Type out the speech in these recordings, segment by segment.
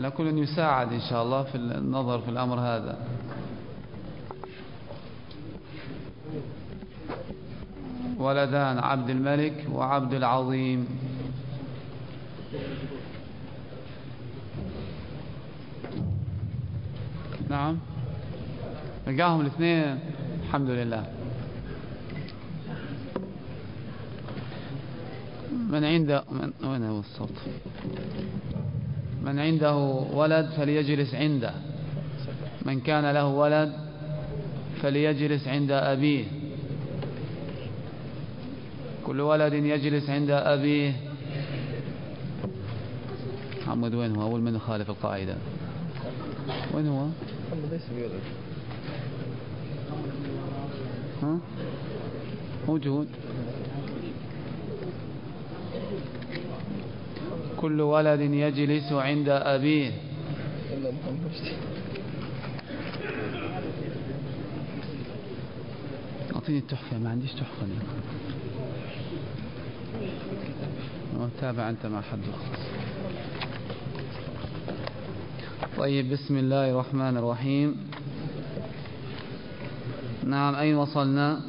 على كل يساعد إن شاء الله في النظر في الأمر هذا. ولدان عبد الملك وعبد العظيم. نعم. لقاهم الاثنين. الحمد لله. من عنده من وين هو الصوت؟ من عنده ولد فليجلس عنده من كان له ولد فليجلس عند أبيه. كل ولد يجلس عند أبيه. محمد وين هو؟ أول من خالف القاعدة. وين هو؟ ها؟ موجود. كل ولد يجلس عند أبيه. أعطيني التحفة ما عنديش تحفة تابع أنت مع حد طيب بسم الله الرحمن الرحيم. نعم أين وصلنا؟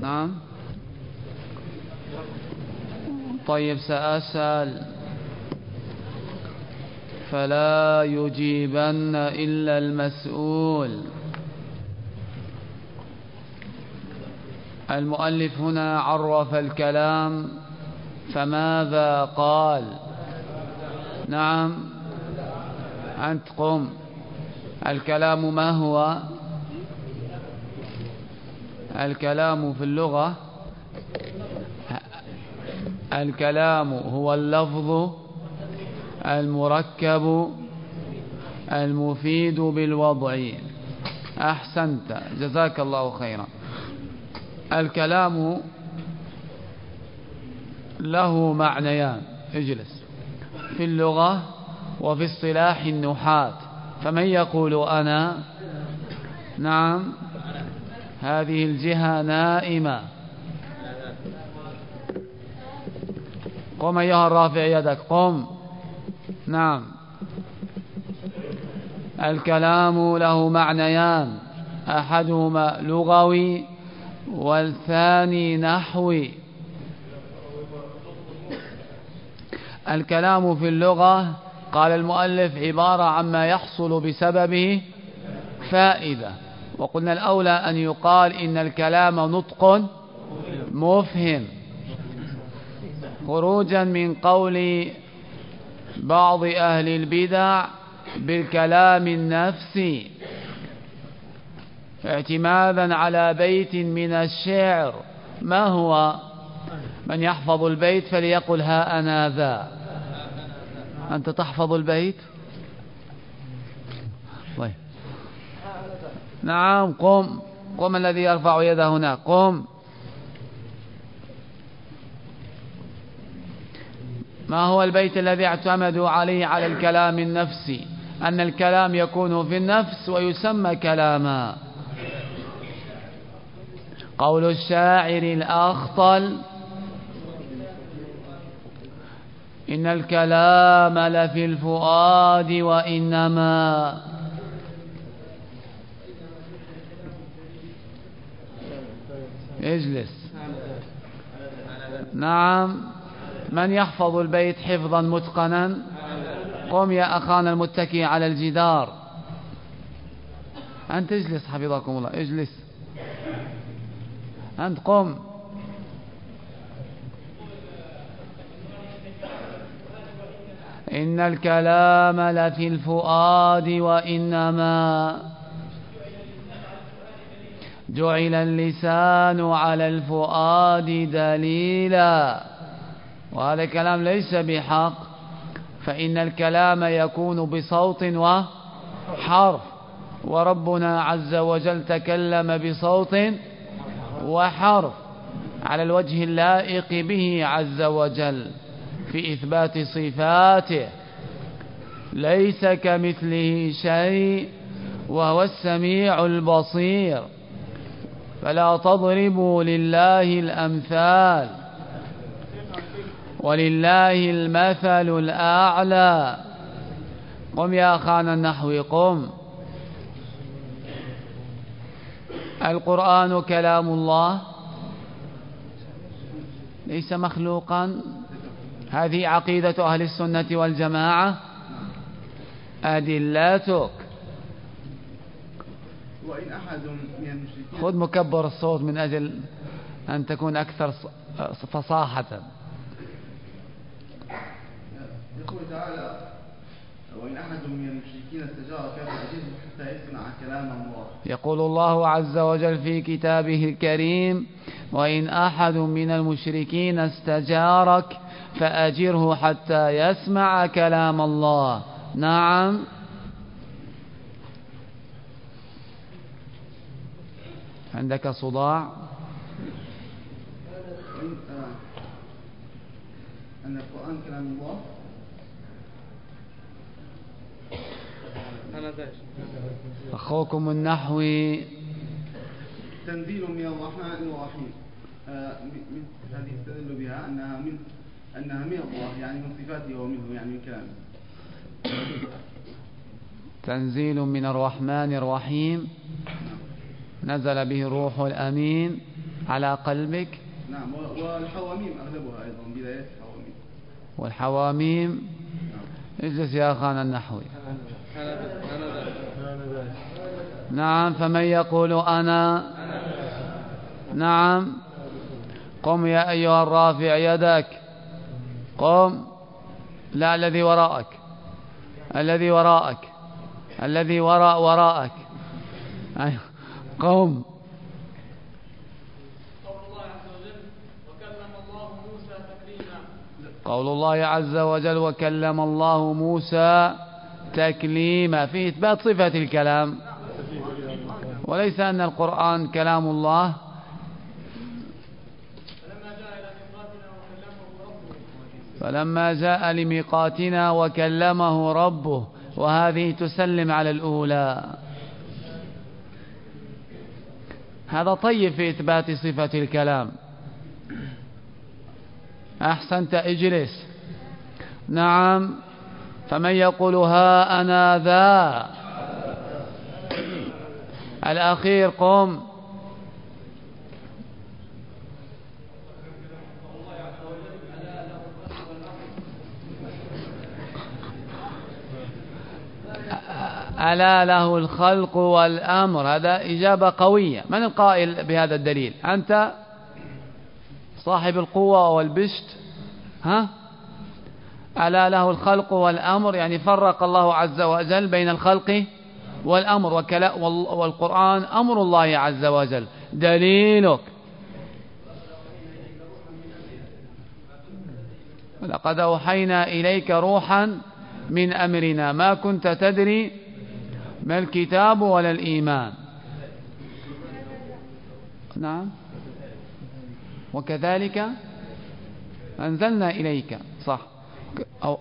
نعم. طيب سأسأل. فلا يجيبن إلا المسؤول. المؤلف هنا عرف الكلام فماذا قال؟ نعم. أنت قم. الكلام ما هو؟ الكلام في اللغة. الكلام هو اللفظ المركب المفيد بالوضع. أحسنت. جزاك الله خيرا. الكلام له معنيان. اجلس. في اللغة وفي اصطلاح النحاة فمن يقول أنا؟ نعم. هذه الجهة نائمة. قم أيها الرافع يدك قم. نعم. الكلام له معنيان. أحدهما لغوي والثاني نحوي. الكلام في اللغة قال المؤلف عبارة عما يحصل بسببه فائدة. وقلنا الأولى أن يقال إن الكلام نطق مفهم. خروجا من قول بعض أهل البدع بالكلام النفسي اعتمادا على بيت من الشعر. ما هو؟ من يحفظ البيت فليقل ها أنا ذا. أنت تحفظ البيت؟ طيب. نعم قم. قم الذي يرفع يده هنا. قم. ما هو البيت الذي اعتمدوا عليه على الكلام النفسي؟ أن الكلام يكون في النفس ويسمى كلاما. قول الشاعر الأخطل إن الكلام لفي الفؤاد وإنما. اجلس. نعم. من يحفظ البيت حفظا متقنا؟ قم يا أخانا المتكي على الجدار. أنت اجلس حفظكم الله اجلس. أنت قم. إن الكلام لفي الفؤاد وإنما جعل اللسان على الفؤاد دليلا. وهذا الكلام ليس بحق فإن الكلام يكون بصوت وحرف. وربنا عز وجل تكلم بصوت وحرف على الوجه اللائق به عز وجل في إثبات صفاته. ليس كمثله شيء وهو السميع البصير. فلا تضربوا لله الأمثال. ولله المثل الأعلى. قم يا خان النحو قم. القرآن كلام الله. ليس مخلوقا. هذه عقيدة أهل السنة والجماعة. أدلاتك. وإن أحد خذ مكبر الصوت من أجل أن تكون أكثر فصاحة. يقول تعالى وإن أحد من المشركين استجارك فأجده حتى يسمع كلام الله. يقول الله عز وجل في كتابه الكريم وإن أحد من المشركين استجارك فأجره حتى يسمع كلام الله. نعم. عندك صداع؟ أن القرآن كلام الله؟ أخوكم النحوي. تنزيل من الرحمن الرحيم. آه، هذه استدل بها أنها من أنها من الله يعني من صفاته ومنه يعني من كلامه. تنزيل من الرحمن الرحيم. نزل به الروح الأمين على قلبك. نعم والحواميم أغلبها أيضا بدايات الحواميم. والحواميم. اجلس يا أخانا النحوي. نعم فمن يقول أنا؟ نعم. قم يا أيها الرافع يدك. قم. لا الذي وراءك. الذي وراءك. الذي وراء وراءك. قم. قول الله عز وجل وكلم الله موسى تكليما فيه إثبات صفة الكلام. وليس أن القرآن كلام الله. فلما جاء لميقاتنا وكلمه ربه وهذه تسلم على الأولى. هذا طيب في إثبات صفة الكلام. أحسنت إجلس. نعم. فمن يقول ها أنا ذا. الأخير قم. ألا له الخلق والأمر. هذا إجابة قوية. من القائل بهذا الدليل؟ أنت صاحب القوة والبشت ها؟ ألا له الخلق والأمر يعني فرق الله عز وجل بين الخلق والأمر. والقرآن أمر الله عز وجل. دليلك. لقد أوحينا إليك روحا من أمرنا. ما كنت تدري ما الكتاب ولا الإيمان. نعم. وكذلك أنزلنا إليك صح.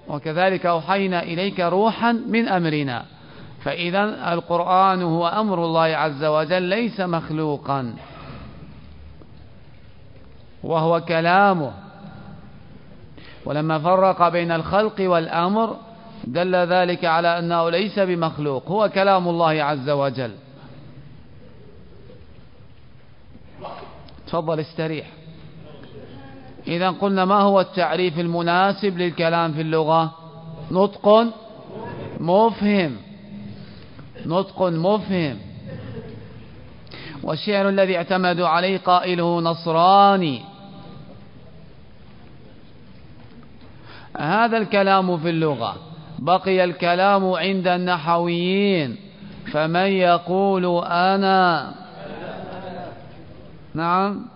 وكذلك أوحينا إليك روحا من أمرنا. فإذا القرآن هو أمر الله عز وجل ليس مخلوقا. وهو كلامه. ولما فرق بين الخلق والأمر دل ذلك على أنه ليس بمخلوق هو كلام الله عز وجل. تفضل استريح. إذا قلنا ما هو التعريف المناسب للكلام في اللغة؟ نطق مفهم. نطق مفهم. والشعر الذي اعتمد عليه قائله نصراني. هذا الكلام في اللغة. بقي الكلام عند النحويين. فمن يقول أنا؟ نعم.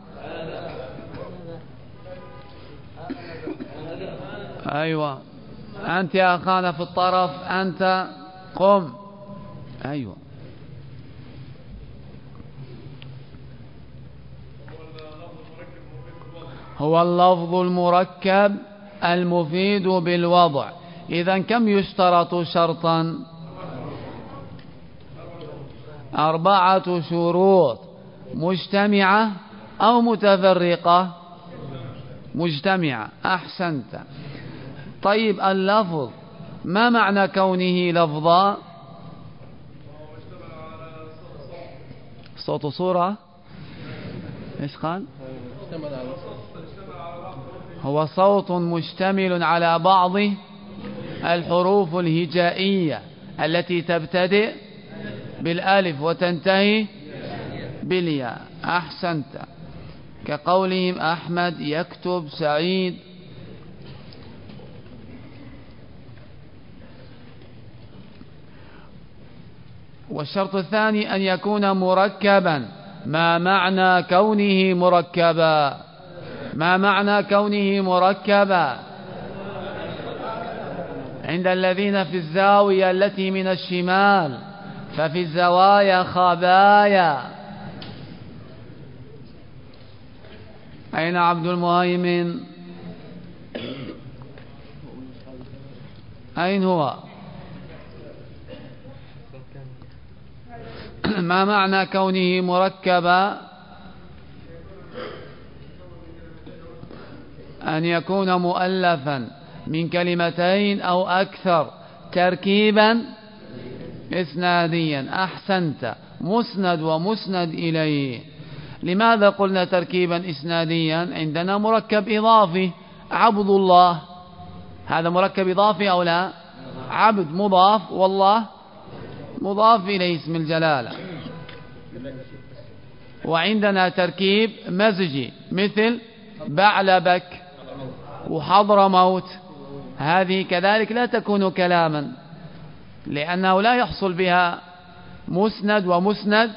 أيوة. أنت يا أخانا في الطرف أنت قم. أيوة. هو اللفظ المركب المفيد بالوضع. إذا كم يشترط شرطا؟ أربعة شروط. مجتمعة أو متفرقة؟ مجتمعة. أحسنت. طيب اللفظ ما معنى كونه لفظا؟ صوت صورة إيش قال؟ هو صوت مشتمل على بعض الحروف الهجائية التي تبتدئ بالألف وتنتهي بالياء. أحسنت. كقولهم أحمد يكتب سعيد. والشرط الثاني أن يكون مركبا. ما معنى كونه مركبا؟ ما معنى كونه مركبا؟ عند الذين في الزاوية التي من الشمال ففي الزوايا خبايا. أين عبد المهيمن؟ أين هو؟ ما معنى كونه مركبا؟ أن يكون مؤلفا من كلمتين أو أكثر تركيبا إسناديا. أحسنت. مسند ومسند إليه. لماذا قلنا تركيبا إسناديا؟ عندنا مركب إضافي. عبد الله. هذا مركب إضافي أو لا؟ عبد مضاف. والله مضاف إليه اسم الجلالة. وعندنا تركيب مزجي مثل بعلبك وحضر موت. هذه كذلك لا تكون كلاما لأنه لا يحصل بها مسند ومسند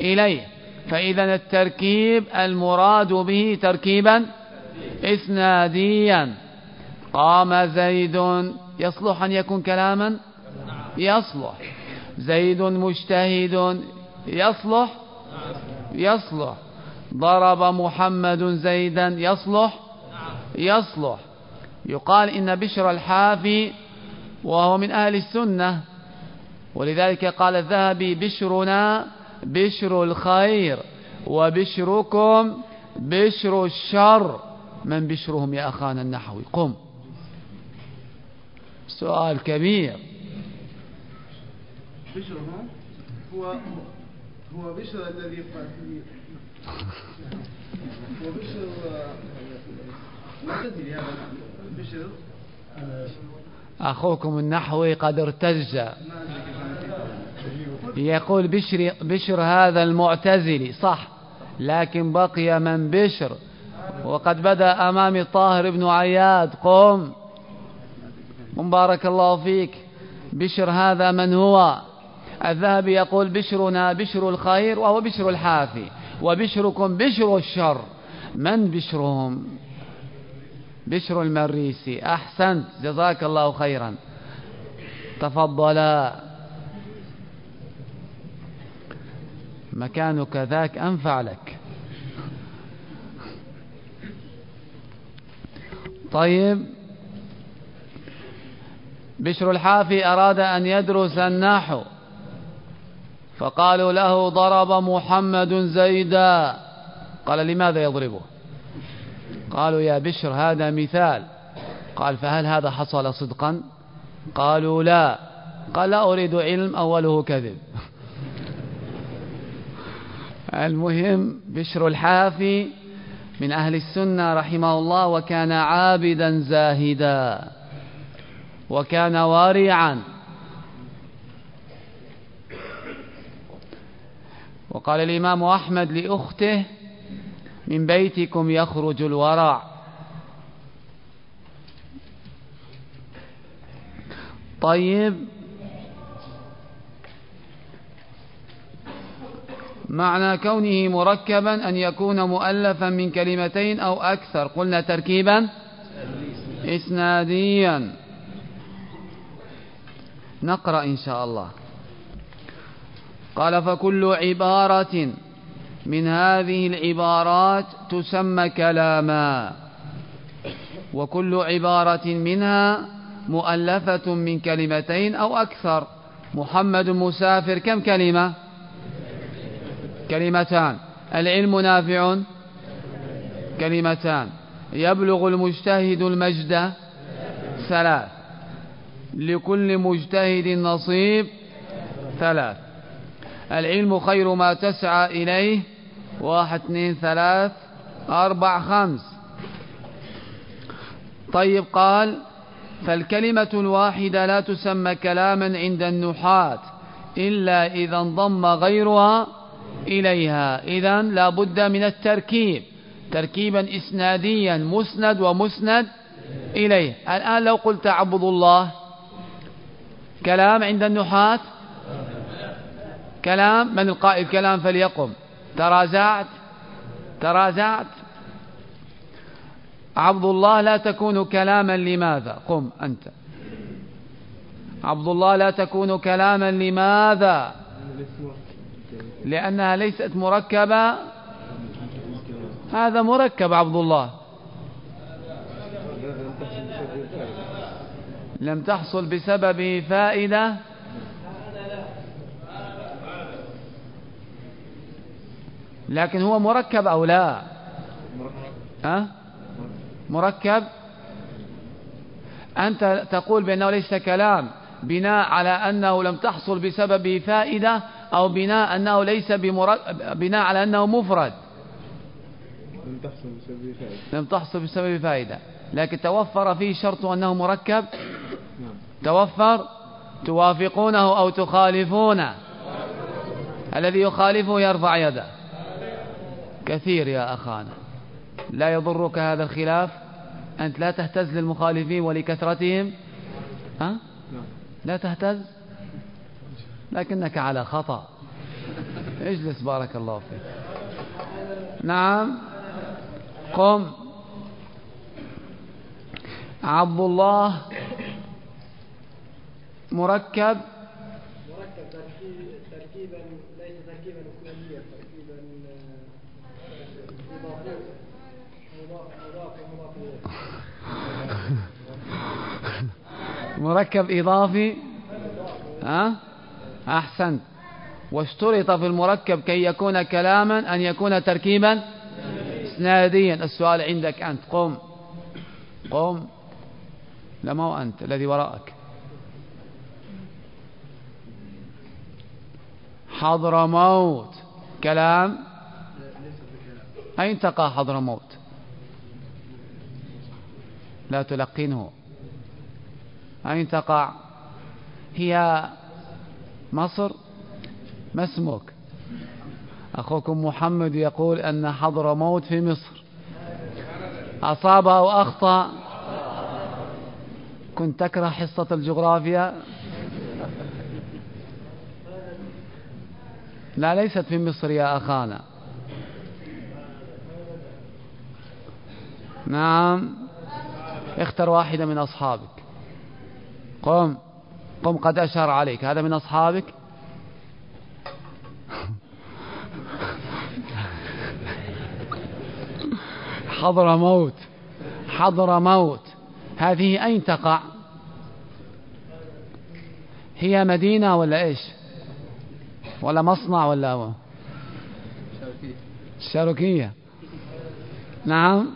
إليه. فإذا التركيب المراد به تركيبا إسناديا. قام زيد يصلح أن يكون كلاما؟ يصلح. زيد مجتهد. يصلح؟ يصلح. ضرب محمد زيدا يصلح؟ يصلح. يقال إن بشر الحافي وهو من أهل السنة. ولذلك قال الذهبي بشرنا بشر الخير وبشركم بشر الشر. من بشرهم يا أخانا النحوي؟ قم. سؤال كبير. بشرهم هو هو بشر الذي هو بشر معتدل هذا بشر. أخوكم النحوي قد ارتج يقول بشر, بشر هذا المعتزلي صح لكن بقي من بشر. وقد بدأ أمامي طاهر بن عياد. قم. مبارك الله فيك. بشر هذا من هو؟ الذهبي يقول بشرنا بشر الخير وهو بشر الحافي وبشركم بشر الشر. من بشرهم؟ بشر المريسي. أحسنت. جزاك الله خيرا. تفضلا. مكانك ذاك أنفع لك. طيب. بشر الحافي أراد أن يدرس النحو. فقالوا له ضرب محمد زيدا. قال لماذا يضربه؟ قالوا يا بشر هذا مثال. قال فهل هذا حصل صدقا؟ قالوا لا. قال لا أريد علم أوله كذب. المهم بشر الحافي من أهل السنة رحمه الله وكان عابدا زاهدا وكان وارعا. وقال الإمام أحمد لأخته من بيتكم يخرج الورع. طيب. معنى كونه مركبا أن يكون مؤلفا من كلمتين أو أكثر. قلنا تركيبا. إسناديا. نقرأ إن شاء الله. قال فكل عبارة من هذه العبارات تسمى كلاما. وكل عبارة منها مؤلفة من كلمتين أو أكثر. محمد مسافر كم كلمة؟ كلمتان. العلم نافع؟ كلمتان. يبلغ المجتهد المجد؟ ثلاث. لكل مجتهد نصيب؟ ثلاث. العلم خير ما تسعى إليه. واحد اثنين ثلاث أربع خمس. طيب قال فالكلمة الواحدة لا تسمى كلاما عند النحاة إلا إذا انضم غيرها إليها. إذا لا بد من التركيب تركيبا إسناديا مسند ومسند إليه. الآن لو قلت عبد الله كلام عند النحاة كلام من القائل كلام فليقم. ترازعت. ترازعت. عبد الله لا تكون كلاما لماذا؟ قم أنت. عبد الله لا تكون كلاما لماذا؟ لأنها ليست مركبة. هذا مركب عبد الله. لم تحصل بسببه فائدة. لكن هو مركب أو لا؟ أه؟ مركب؟ أنت تقول بأنه ليس كلام بناء على أنه لم تحصل بسببه فائدة أو بناء أنه ليس بناء على أنه مفرد. لم تحصل بسبب فائدة. لم تحصل بسبب فائدة. لكن توفر فيه شرط أنه مركب؟ نعم. توفر؟ توافقونه أو تخالفونه؟ الذي يخالفه يرفع يده. كثير يا أخانا. لا يضرك هذا الخلاف. أنت لا تهتز للمخالفين ولكثرتهم. ها؟ لا تهتز. لكنك على خطأ. اجلس بارك الله فيك. نعم. قم. عبد الله مركب تركيب- تركيبا ليس تركيبا اسلاميا تركيبا آه، اضافيا مضاف مضاف ومضاف اليه مركب إضافي. ها؟ أحسنت واشترط في المركب كي يكون كلاما أن يكون تركيبا إسناديا السؤال عندك أنت. قم. قم. لا ما هو أنت الذي وراءك. حضرموت كلام؟ أين تقع حضرموت لا تلقنه. أين تقع. هي مصر ما اسمك أخوكم محمد يقول أن حضرموت في مصر. أصاب أو أخطأ. كنت تكره حصة الجغرافيا. لا ليست في مصر يا أخانا. نعم. اختر واحدة من أصحابك. قم قم قد أشار عليك هذا من أصحابك؟ حضر موت حضر موت. هذه أين تقع؟ هي مدينة ولا إيش؟ ولا مصنع ولا هو؟ الشاركية نعم.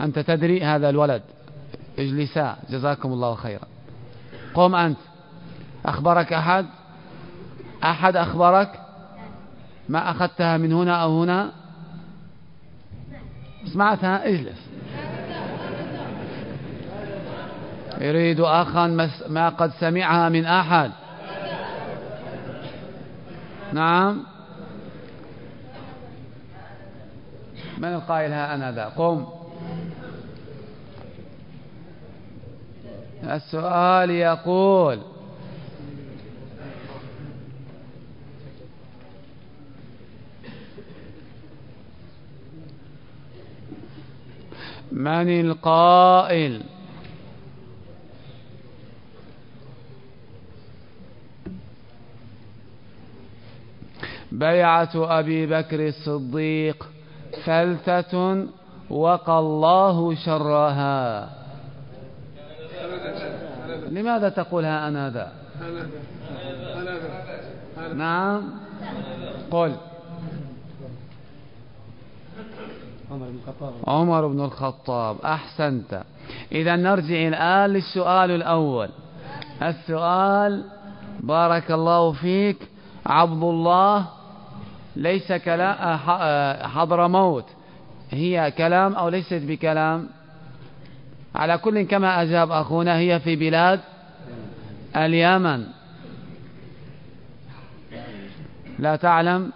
أنت تدري هذا الولد. اجلسا جزاكم الله خيرا. قم أنت. أخبرك أحد؟ أحد أخبرك؟ ما أخذتها من هنا أو هنا؟ سمعتها اجلس. يريد أخا ما قد سمعها من أحد. نعم. من القائل ها أنا ذا؟ قم. السؤال يقول من القائل بيعة أبي بكر الصديق فلتة وقى الله شرها لماذا تقول ها أنا ذا؟ نعم. قل. عمر بن الخطاب. أحسنت. إذا نرجع الآن للسؤال الأول. السؤال بارك الله فيك عبد الله ليس كلام حضر موت. هي كلام أو ليست بكلام؟ على كل كما أجاب أخونا هي في بلاد اليمن. لا تعلم؟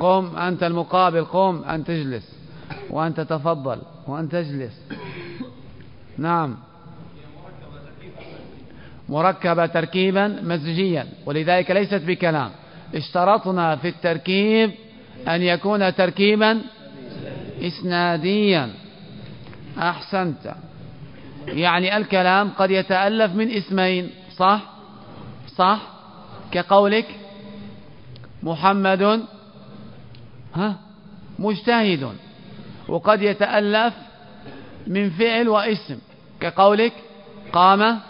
قم أنت المقابل قم أن تجلس. وأنت تفضل وأن تجلس. نعم. مركبة تركيبا مزجيا. ولذلك ليست بكلام. اشترطنا في التركيب أن يكون تركيبا إسناديا. أحسنت. يعني الكلام قد يتألف من اسمين صح؟ صح؟ كقولك محمد ها؟ مجتهد. وقد يتألف من فعل واسم. كقولك قام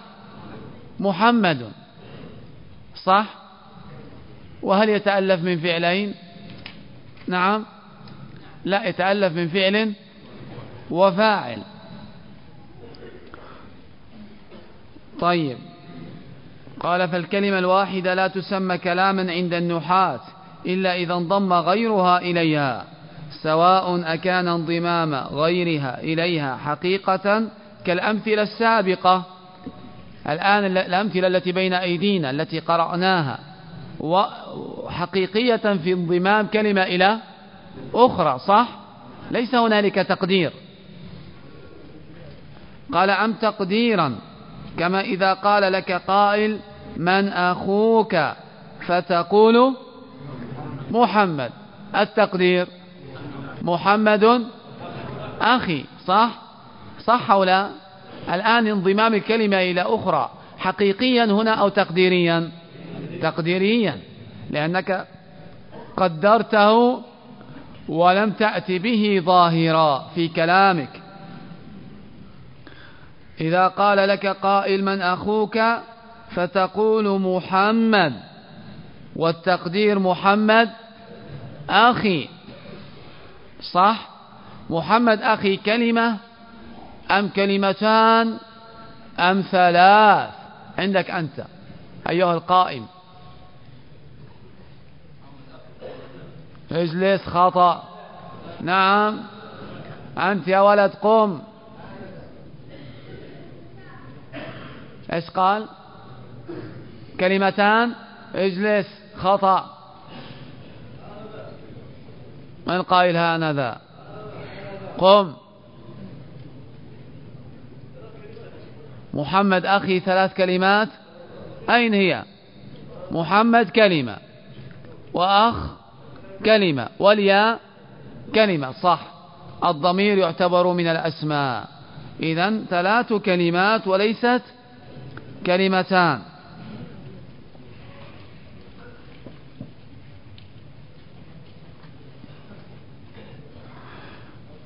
محمد. صح؟ وهل يتألف من فعلين؟ نعم. لا يتألف من فعل وفاعل. طيب. قال فالكلمة الواحدة لا تسمى كلاما عند النحاة إلا إذا انضم غيرها إليها سواء أكان انضمام غيرها إليها حقيقة كالأمثلة السابقة. الآن الأمثلة التي بين أيدينا التي قرأناها وحقيقية في انضمام كلمة إلى أخرى صح؟ ليس هنالك تقدير. قال أم تقديرا؟ كما إذا قال لك قائل من أخوك؟ فتقول محمد. التقدير محمد أخي صح؟ صح أو لا؟ الآن انضمام الكلمة إلى أخرى حقيقيا هنا أو تقديريا؟ تقديريا لأنك قدرته ولم تأت به ظاهرا في كلامك. إذا قال لك قائل من أخوك فتقول محمد والتقدير محمد أخي. صح؟ محمد أخي كلمة أم كلمتان أم ثلاث؟ عندك أنت أيها القائم اجلس خطأ. نعم. أنت يا ولد قم. إيش قال؟ كلمتان. اجلس خطأ. من قائل هانذا قم. محمد أخي ثلاث كلمات. أين هي؟ محمد كلمة. وأخ؟ كلمة والياء كلمة صح. الضمير يعتبر من الأسماء. إذا ثلاث كلمات وليست كلمتان.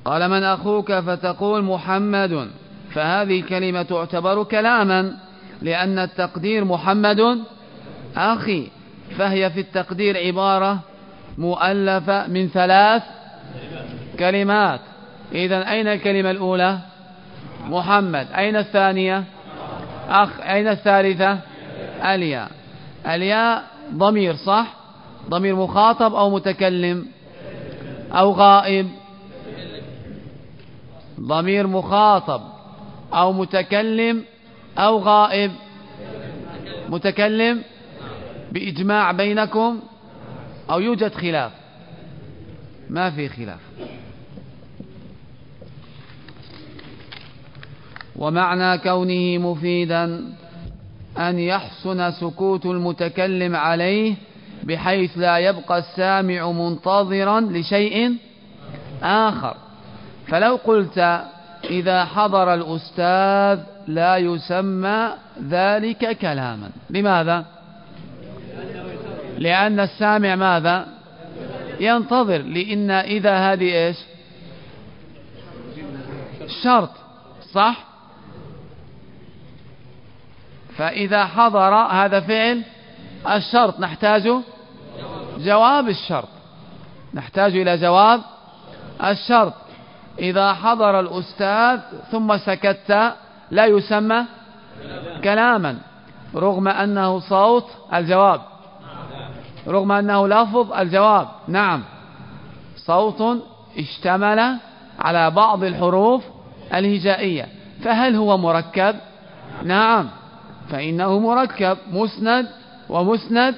قال من أخوك فتقول محمد فهذه الكلمة تعتبر كلاما لأن التقدير محمد أخي فهي في التقدير عبارة مؤلفة من ثلاث كلمات. إذا أين الكلمة الأولى؟ محمد. أين الثانية؟ أخ أين الثالثة؟ الياء. الياء ضمير صح؟ ضمير مخاطب أو متكلم أو غائب؟ ضمير مخاطب أو متكلم أو غائب؟ متكلم؟ بإجماع بينكم؟ أو يوجد خلاف. ما في خلاف. ومعنى كونه مفيدا أن يحسن سكوت المتكلم عليه بحيث لا يبقى السامع منتظرا لشيء آخر. فلو قلت إذا حضر الأستاذ لا يسمى ذلك كلاما. لماذا؟ لأن السامع ماذا؟ ينتظر. لأن إذا هذه إيش؟ شرط. صح؟ فإذا حضر هذا فعل الشرط نحتاج جواب الشرط. نحتاج إلى جواب الشرط. إذا حضر الأستاذ ثم سكت لا يسمى كلاما رغم أنه صوت الجواب. رغم أنه لفظ الجواب نعم. صوت اشتمل على بعض الحروف الهجائية. فهل هو مركب؟ نعم. فإنه مركب مسند ومسند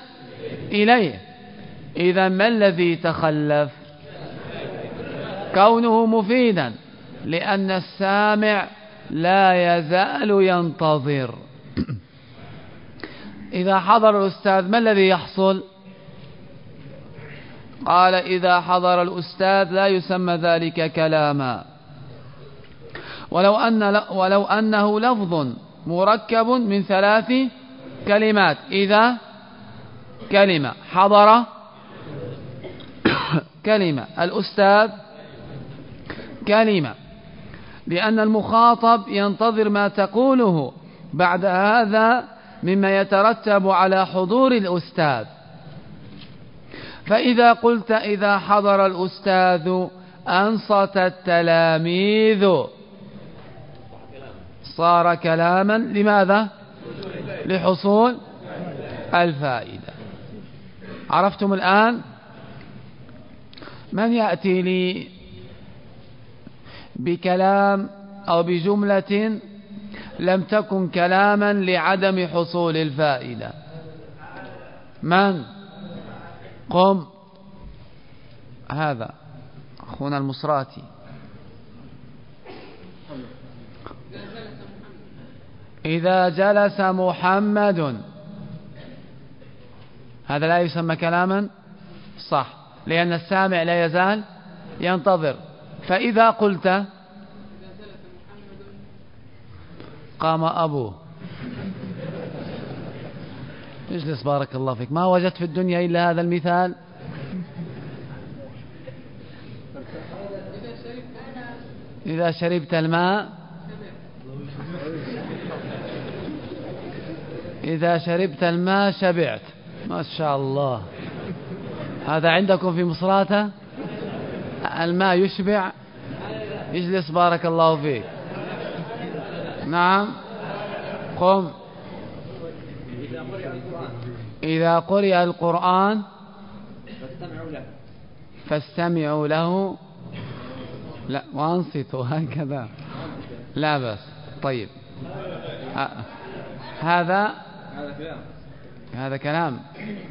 إليه. إذا ما الذي تخلف؟ كونه مفيدا لأن السامع لا يزال ينتظر. إذا حضر الأستاذ ما الذي يحصل؟ قال إذا حضر الأستاذ لا يسمى ذلك كلاما. ولو, أن ولو أنه لفظ مركب من ثلاث كلمات. إذا كلمة حضر كلمة. الأستاذ كلمة. لأن المخاطب ينتظر ما تقوله. بعد هذا مما يترتب على حضور الأستاذ. فإذا قلت إذا حضر الأستاذ أنصت التلاميذ. صار كلاما لماذا؟ لحصول الفائدة. عرفتم الآن؟ من يأتي لي بكلام أو بجملة لم تكن كلاما لعدم حصول الفائدة؟ من؟ قم هذا أخونا المصراتي. إذا جلس محمد هذا لا يسمى كلاما؟ صح لأن السامع لا يزال ينتظر. فإذا قلت قام أبوه. اجلس بارك الله فيك. ما وجدت في الدنيا إلا هذا المثال. إذا شربت الماء إذا شربت الماء شبعت. ما شاء الله. هذا عندكم في مصراته؟ الماء يشبع. اجلس بارك الله فيك. نعم. قم. إذا قرئ القرآن فاستمعوا له. لا وأنصتوا هكذا. لا بس طيب. هذا هذا كلام.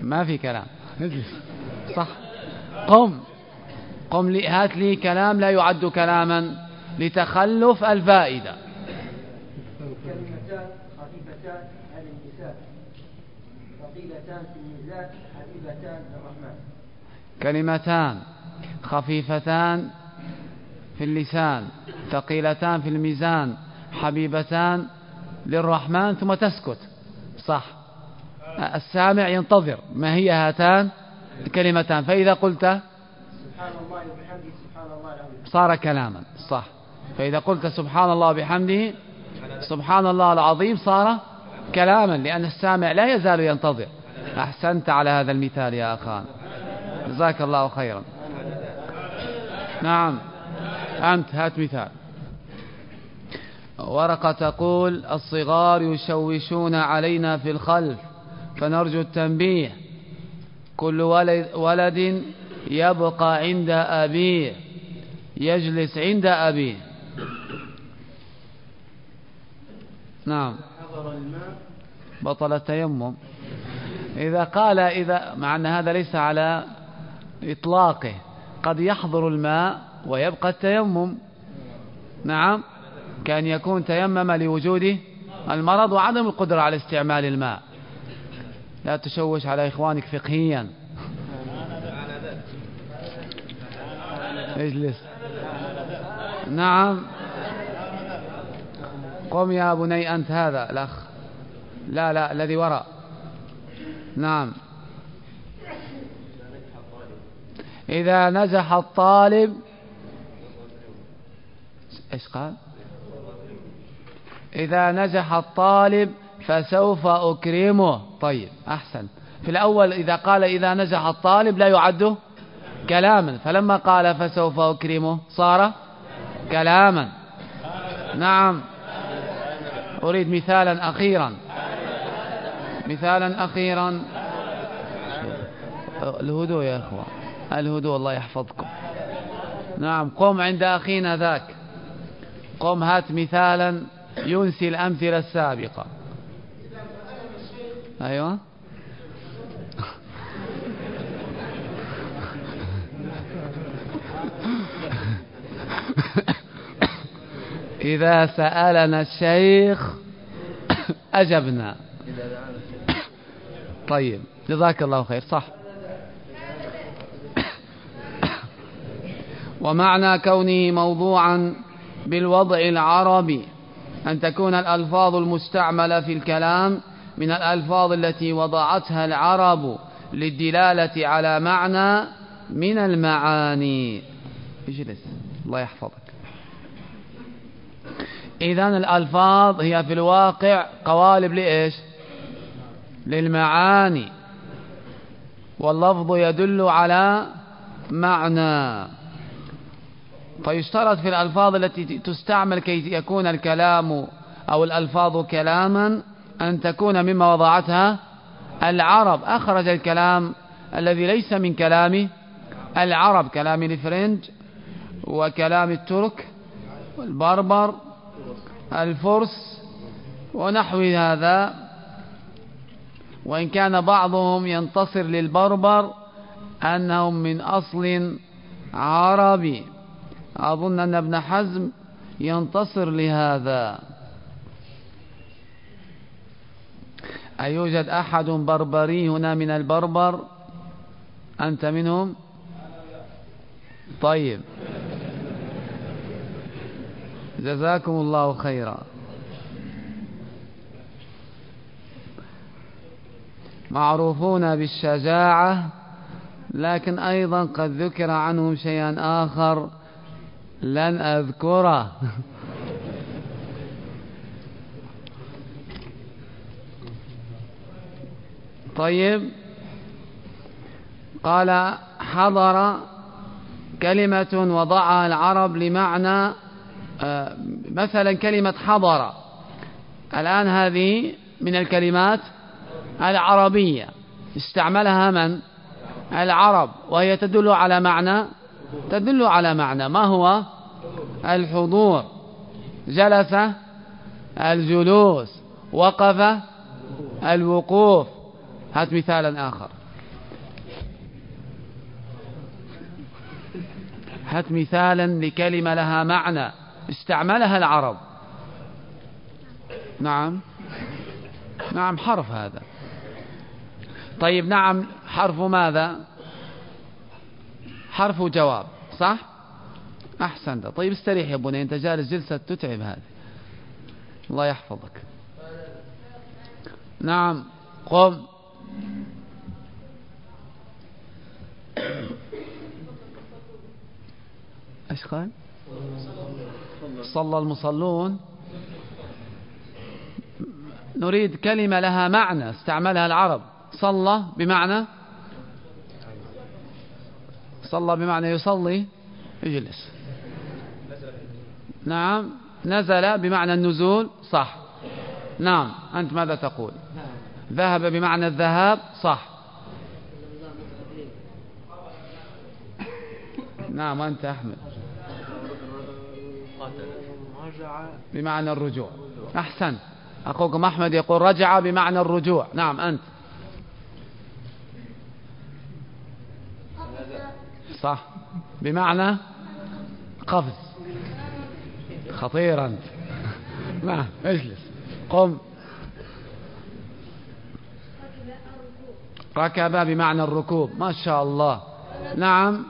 ما في كلام. صح. قم. قم لي هات لي كلام لا يعد كلاما لتخلف الفائدة. كلمتان خفيفتان ثقيلتان في الميزان حبيبتان للرحمن كلمتان خفيفتان في اللسان ثقيلتان في الميزان حبيبتان للرحمن ثم تسكت. صح. السامع ينتظر ما هي هاتان الكلمتان. فإذا قلت سبحان الله وبحمده سبحان الله العظيم. صار كلاما. صح. فإذا قلت سبحان الله بحمده سبحان الله العظيم صار كلاما لأن السامع لا يزال ينتظر. أحسنت على هذا المثال يا أخان. جزاك الله خيرا. نعم. أنت هات مثال. ورقة تقول الصغار يشوشون علينا في الخلف فنرجو التنبيه. كل ولد, ولد يبقى عند أبيه يجلس عند أبيه. نعم. بطل التيمم. إذا قال إذا مع أن هذا ليس على إطلاقه قد يحضر الماء ويبقى التيمم. نعم. كأن يكون تيمم لوجود المرض وعدم القدرة على استعمال الماء. لا تشوش على إخوانك فقهيا. اجلس. نعم. قم يا بني أنت هذا الأخ. لا لا الذي وراء. نعم. إذا نجح الطالب إيش قال؟ إذا نجح الطالب فسوف أكرمه. طيب أحسن. في الأول إذا قال إذا نجح الطالب لا يعد كلاما فلما قال فسوف أكرمه صار كلاما. نعم. أريد مثالا أخيرا. مثالا أخيرا. الهدوء يا أخوة. الهدوء الله يحفظكم. نعم قم عند أخينا ذاك. قم هات مثالا ينسي الأمثلة السابقة. أيوة. إذا سألنا الشيخ أجبنا. طيب جزاك الله خير صح. ومعنى كونه موضوعا بالوضع العربي أن تكون الألفاظ المستعملة في الكلام من الألفاظ التي وضعتها العرب للدلالة على معنى من المعاني. اجلس. الله يحفظك. إذا الألفاظ هي في الواقع قوالب لإيش؟ للمعاني. واللفظ يدل على معنى. فيشترط في الألفاظ التي تستعمل كي يكون الكلام أو الألفاظ كلاما أن تكون مما وضعتها العرب. أخرج الكلام الذي ليس من كلام العرب كلام الفرنج وكلام الترك والبربر الفرس ونحو هذا. وإن كان بعضهم ينتصر للبربر أنهم من أصل عربي. أظن أن ابن حزم ينتصر لهذا. أيوجد أحد بربري هنا من البربر؟ أنت منهم؟ طيب. جزاكم الله خيرا. معروفون بالشجاعة لكن أيضا قد ذكر عنهم شيئا آخر لن أذكره. طيب قال حضر كلمة وضعها العرب لمعنى مثلا كلمة حضر. الآن هذه من الكلمات العربية. استعملها من؟ العرب. وهي تدل على معنى؟ تدل على معنى. ما هو؟ الحضور. جلس الجلوس. وقف الوقوف. هات مثالا آخر. هات مثالا لكلمة لها معنى. استعملها العرب. نعم. نعم حرف هذا. طيب نعم حرف ماذا؟ حرف جواب صح؟ أحسنت. طيب استريح يا بني أنت جالس جلسة تتعب هذه. الله يحفظك. نعم قم. إيش قال؟ صلى المصلون. نريد كلمة لها معنى استعملها العرب. صلى بمعنى صلى بمعنى يصلي اجلس نعم نزل بمعنى النزول صح. نعم أنت ماذا تقول؟ ذهب بمعنى الذهاب صح. نعم أنت أحمد. بمعنى الرجوع. أحسن. أخوكم أحمد يقول رجع بمعنى الرجوع. نعم أنت. صح. بمعنى قفز. خطير أنت. نعم اجلس. قم. ركب بمعنى الركوب. ما شاء الله. نعم.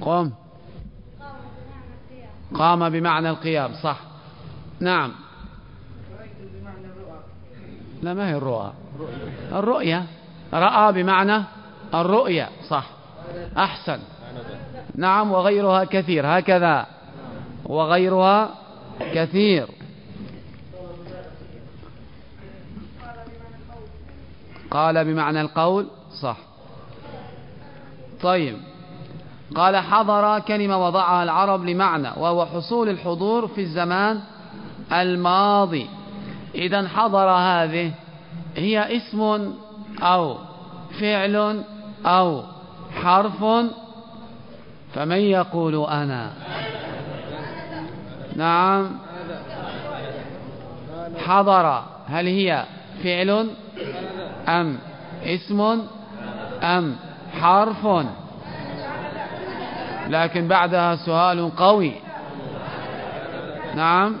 قم. قام بمعنى القيام صح. نعم. لا ما هي الرؤى. الرؤية. رأى بمعنى الرؤية صح. أحسن. نعم وغيرها كثير. هكذا. وغيرها كثير. قال بمعنى القول صح. طيب. قال حضر كلمة وضعها العرب لمعنى وهو حصول الحضور في الزمان الماضي. إذا حضر هذه هي اسم أو فعل أو حرف فمن يقول أنا؟ نعم. حضر هل هي فعل أم اسم أم حرف؟ لكن بعدها سؤال قوي. نعم.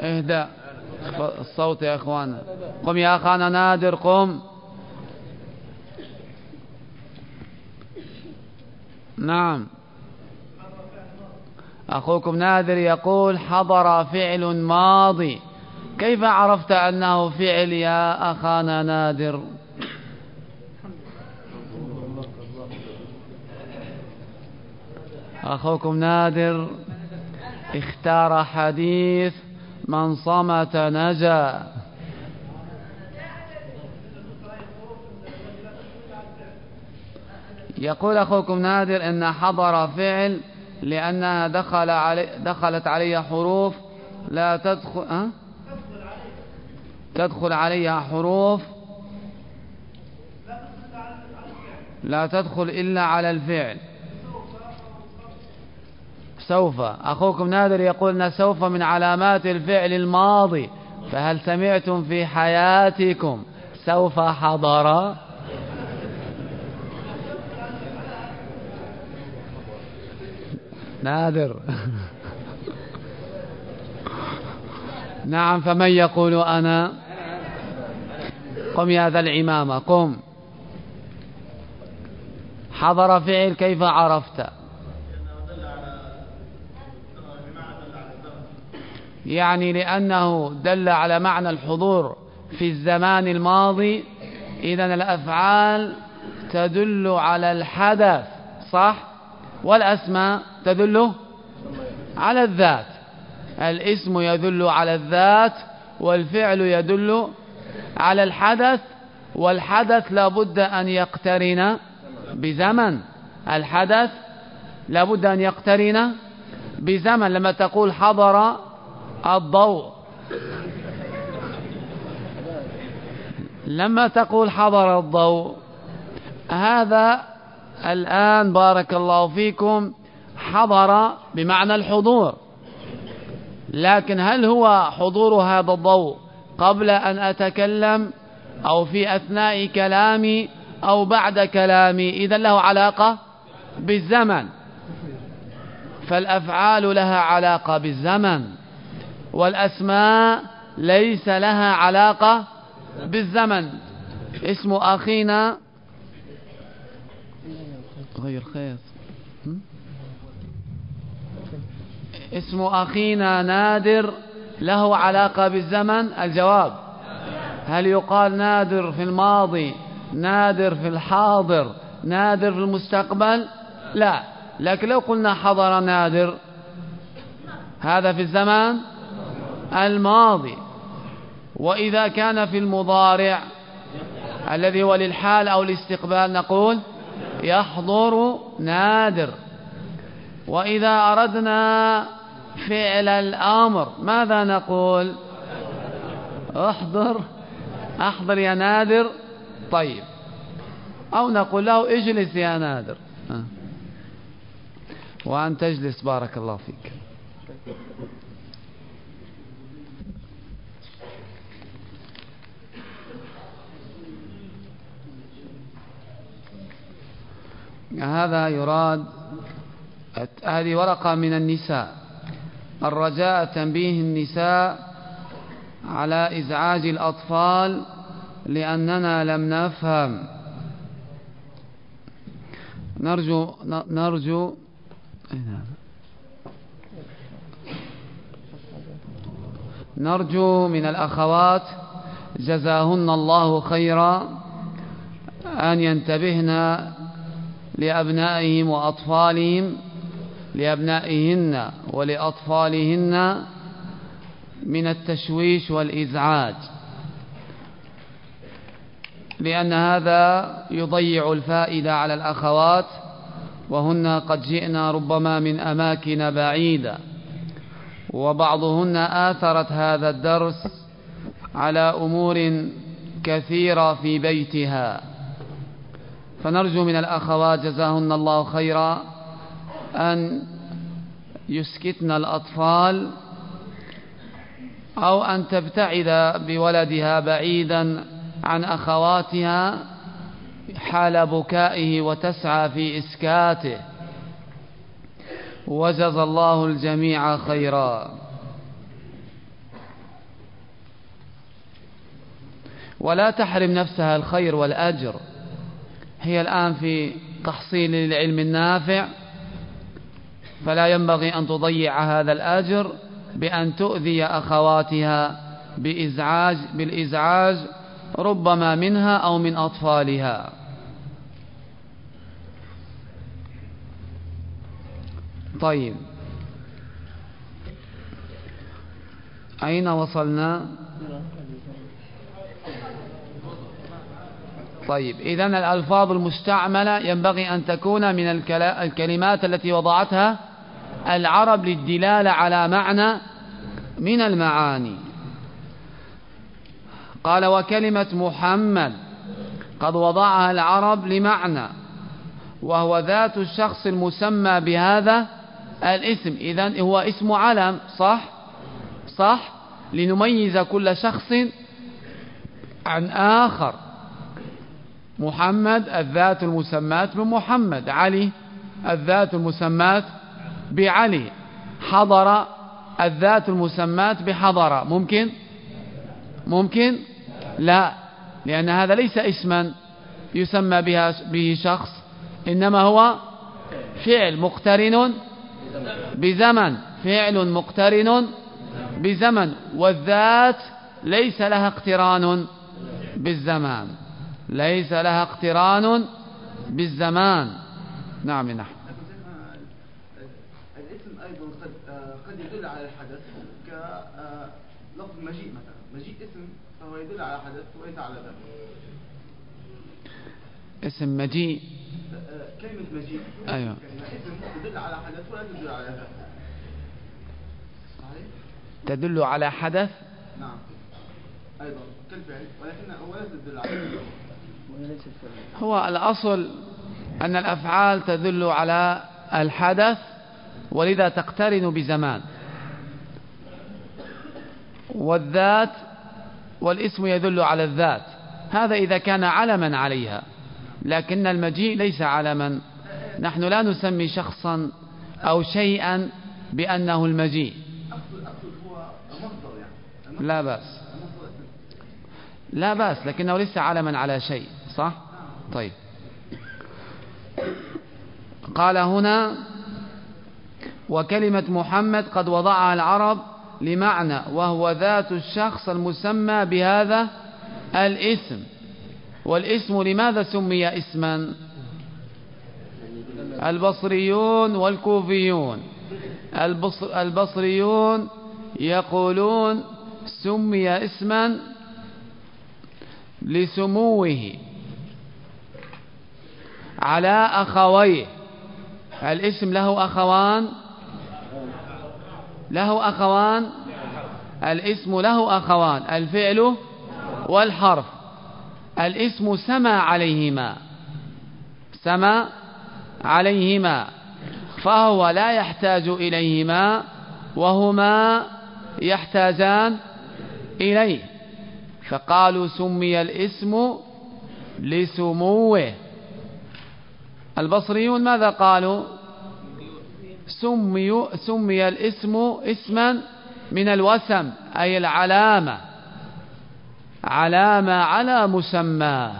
اهدأ. الصوت يا إخوانا. قم يا أخانا نادر قم. نعم. أخوكم نادر يقول حضر فعل ماضي. كيف عرفت أنه فعل يا أخانا نادر؟ أخوكم نادر اختار حديث من صمت نجا يقول أخوكم نادر إن حضر فعل لأنها دخل علي دخلت علي حروف لا تدخل أه؟ تدخل عليها حروف لا تدخل إلا على الفعل سوف أخوكم نادر يقول سوف من علامات الفعل الماضي فهل سمعتم في حياتكم سوف حضر؟ نادر. نعم فمن يقول أنا؟ قم يا ذا العمامة قم. حضر فعل كيف عرفت؟ يعني لأنه دل على معنى الحضور في الزمان الماضي. إذا الأفعال تدل على الحدث صح؟ والأسماء تدل على الذات. الاسم يدل على الذات والفعل يدل على الحدث والحدث لابد أن يقترن بزمن. الحدث لابد أن يقترن بزمن. لما تقول حضر الضوء. لما تقول حضر الضوء هذا الآن بارك الله فيكم حضر بمعنى الحضور. لكن هل هو حضور هذا الضوء قبل أن أتكلم أو في أثناء كلامي أو بعد كلامي؟ إذا له علاقة بالزمن. فالأفعال لها علاقة بالزمن. والأسماء ليس لها علاقة بالزمن. اسم أخينا. غير خيط اسم أخينا نادر. له علاقة بالزمن. الجواب. هل يقال نادر في الماضي؟ نادر في الحاضر. نادر في المستقبل؟ لا. لكن لو قلنا حضر نادر هذا في الزمان؟ الماضي. وإذا كان في المضارع الذي هو للحال أو الاستقبال نقول يحضر نادر. وإذا أردنا فعل الأمر ماذا نقول؟ احضر أحضر يا نادر. طيب. أو نقول له اجلس يا نادر. وأن تجلس بارك الله فيك. هذا يراد هذه ورقة من النساء. الرجاء تنبيه النساء على إزعاج الأطفال لأننا لم نفهم. نرجو نرجو نرجو من الأخوات جزاهن الله خيرا أن ينتبهن لأبنائهم وأطفالهم لأبنائهن ولأطفالهن من التشويش والإزعاج. لأن هذا يضيع الفائدة على الأخوات وهن قد جئن ربما من أماكن بعيدة. وبعضهن آثرت هذا الدرس على أمور كثيرة في بيتها. فنرجو من الأخوات جزاهن الله خيرا أن يسكتن الأطفال أو أن تبتعد بولدها بعيدا عن أخواتها حال بكائه وتسعى في إسكاته. وجزى الله الجميع خيرا. ولا تحرم نفسها الخير والأجر. هي الآن في تحصيل العلم النافع فلا ينبغي أن تضيع هذا الأجر بأن تؤذي أخواتها بإزعاج بالإزعاج ربما منها أو من أطفالها. طيب. أين وصلنا؟ طيب إذا الألفاظ المستعملة ينبغي أن تكون من الكلمات التي وضعتها العرب للدلالة على معنى من المعاني. قال وكلمة محمد قد وضعها العرب لمعنى وهو ذات الشخص المسمى بهذا الاسم. إذن هو اسم علم صح؟ صح؟ لنميز كل شخص عن آخر. محمد الذات المسمات بمحمد علي الذات المسمات بعلي حضر الذات المسمات بحضر ممكن؟ ممكن؟ لا لأن هذا ليس اسما يسمى بها به شخص إنما هو فعل مقترن بزمن فعل مقترن بزمن والذات ليس لها اقتران بالزمان. ليس لها اقتران بالزمان. نعم نحن الاسم أيضا قد قد يدل على الحدث كلفظ مجيء مثلا. مجيء اسم فهو يدل على حدث وليس على ذات اسم مجيء. كلمة مجيء. أيوة. كلمة اسم تدل على حدث ولا تدل على صحيح؟ تدل على حدث؟ نعم. أيضا كالفعل ولكن هو لا تدل على هو الأصل أن الأفعال تدل على الحدث ولذا تقترن بزمان. والذات والاسم يدل على الذات. هذا إذا كان علما عليها. لكن المجيء ليس علما. نحن لا نسمي شخصا أو شيئا بأنه المجيء. لا بأس. لا بأس لكنه ليس علما على شيء. صح؟ طيب. قال هنا وكلمة محمد قد وضعها العرب لمعنى وهو ذات الشخص المسمى بهذا الاسم. والاسم لماذا سمي اسما؟ البصريون والكوفيون. البصر البصريون يقولون سمي اسما لسموه. على أخويه. الاسم له أخوان؟ له أخوان؟ الاسم له أخوان. الفعل والحرف. الاسم سما عليهما. سما عليهما. فهو لا يحتاج إليهما وهما يحتاجان إليه. فقالوا سمي الاسم لسموه. البصريون ماذا قالوا؟ سمي, سمي الاسم اسما من الوسم أي العلامة. علامة على مسماه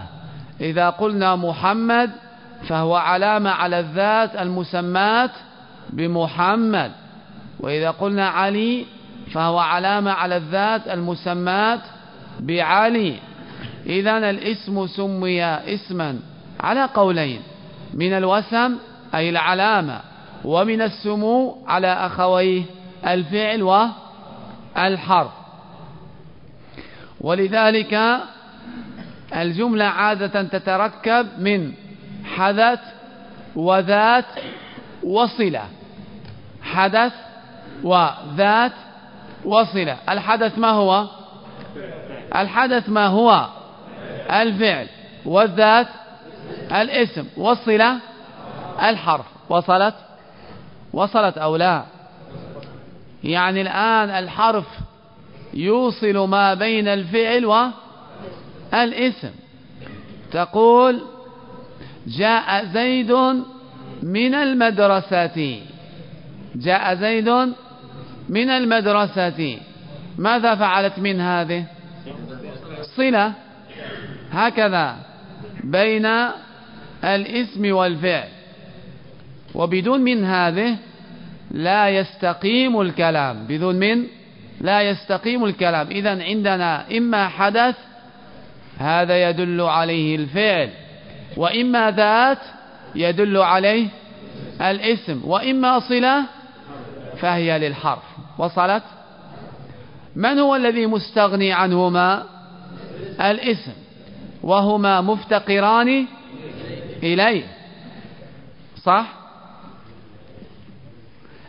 إذا قلنا محمد فهو علامة على الذات المسمات بمحمد. وإذا قلنا علي فهو علامة على الذات المسمات بعلي. إذا الاسم سمي اسما على قولين. من الوسم أي العلامة ومن السمو على أخويه الفعل والحرف ولذلك الجملة عادة تتركب من حدث وذات وصلة. حدث وذات وصلة. الحدث ما هو؟ الحدث ما هو؟ الفعل. والذات الاسم والصلة الحرف. وصلت؟ وصلت أو لا؟ يعني الآن الحرف يوصل ما بين الفعل والاسم. تقول جاء زيد من المدرسة. جاء زيد من المدرسة. ماذا فعلت من هذه؟ صلة. هكذا. بين الاسم والفعل. وبدون من هذه لا يستقيم الكلام. بدون من لا يستقيم الكلام. إذا عندنا إما حدث هذا يدل عليه الفعل. وإما ذات يدل عليه الاسم وإما صلة فهي للحرف. وصلت؟ من هو الذي مستغني عنهما؟ الاسم وهما مفتقران إليه صح؟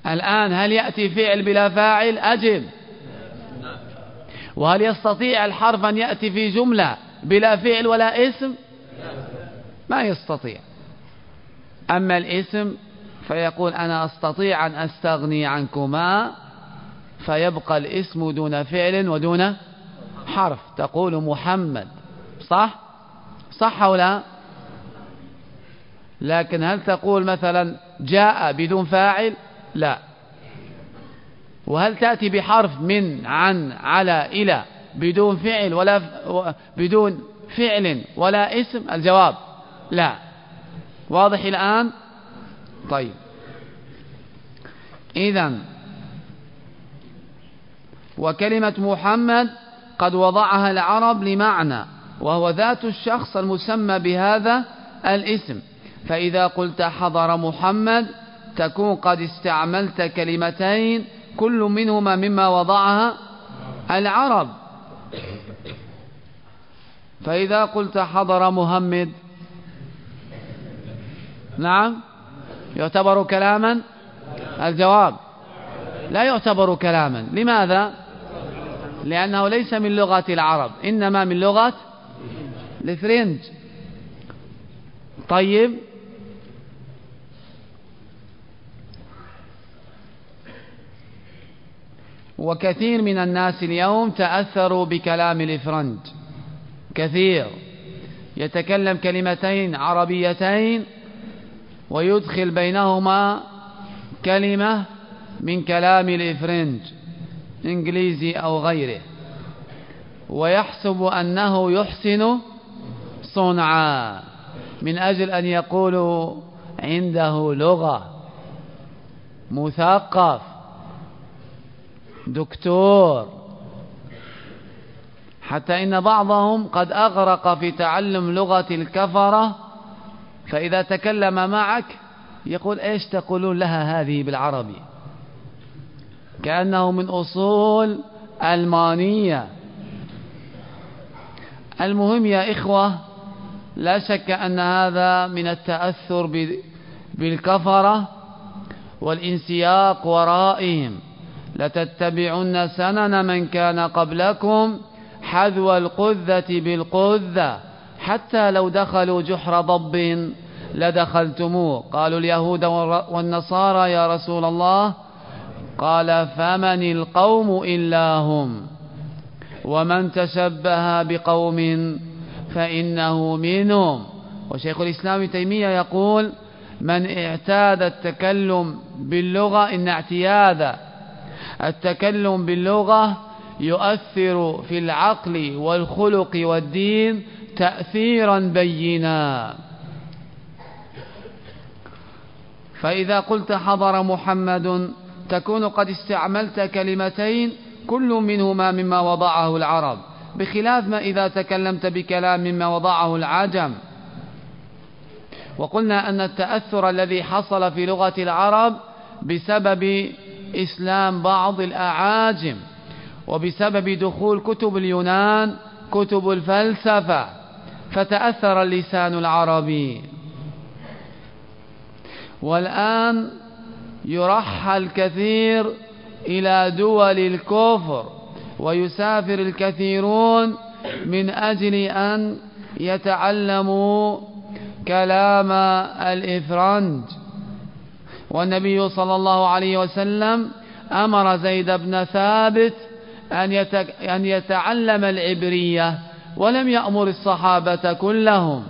الآن هل يأتي فعل بلا فاعل؟ أجب. وهل يستطيع الحرف أن يأتي في جملة بلا فعل ولا اسم؟ ما يستطيع. أما الاسم فيقول أنا أستطيع أن أستغني عنكما فيبقى الاسم دون فعل ودون حرف. تقول محمد. صح؟ صح أو لا؟ لكن هل تقول مثلا جاء بدون فاعل؟ لا. وهل تأتي بحرف من عن على إلى بدون فعل ولا بدون فعل ولا اسم؟ الجواب لا. واضح الآن؟ طيب. إذا وكلمة محمد قد وضعها العرب لمعنى وهو ذات الشخص المسمى بهذا الاسم. فإذا قلت حضر محمد تكون قد استعملت كلمتين كل منهما مما وضعها العرب. فإذا قلت حضر محمد نعم يعتبر كلاما؟ الجواب لا يعتبر كلاما. لماذا؟ لأنه ليس من لغة العرب إنما من لغة الفرنج. طيب. وكثير من الناس اليوم تأثروا بكلام الإفرنج. كثير. يتكلم كلمتين عربيتين ويدخل بينهما كلمة من كلام الإفرنج إنجليزي أو غيره. ويحسب أنه يحسن صنعا من أجل أن يقولوا عنده لغة مثقف دكتور. حتى إن بعضهم قد أغرق في تعلم لغة الكفرة فإذا تكلم معك يقول إيش تقولون لها هذه بالعربي؟ كأنه من أصول ألمانية. المهم يا إخوة لا شك أن هذا من التأثر بالكفرة والانسياق ورائهم. لتتبعن سنن من كان قبلكم حذو القذة بالقذة. حتى لو دخلوا جحر ضب لدخلتموه. قالوا اليهود والنصارى يا رسول الله. قال فمن القوم إلا هم. ومن تشبه بقوم فإنه منهم. وشيخ الإسلام تيمية يقول من اعتاد التكلم باللغة إن اعتياد التكلم باللغة يؤثر في العقل والخلق والدين تأثيرا بينا. فإذا قلت حضر محمد تكون قد استعملت كلمتين كل منهما مما وضعه العرب. بخلاف ما إذا تكلمت بكلام مما وضعه العجم. وقلنا أن التأثر الذي حصل في لغة العرب بسبب إسلام بعض الأعاجم وبسبب دخول كتب اليونان كتب الفلسفة فتأثر اللسان العربي. والآن يرحل كثير إلى دول الكفر. ويسافر الكثيرون من أجل أن يتعلموا كلام الإفرنج. والنبي صلى الله عليه وسلم أمر زيد بن ثابت أن يتعلم العبرية ولم يأمر الصحابة كلهم.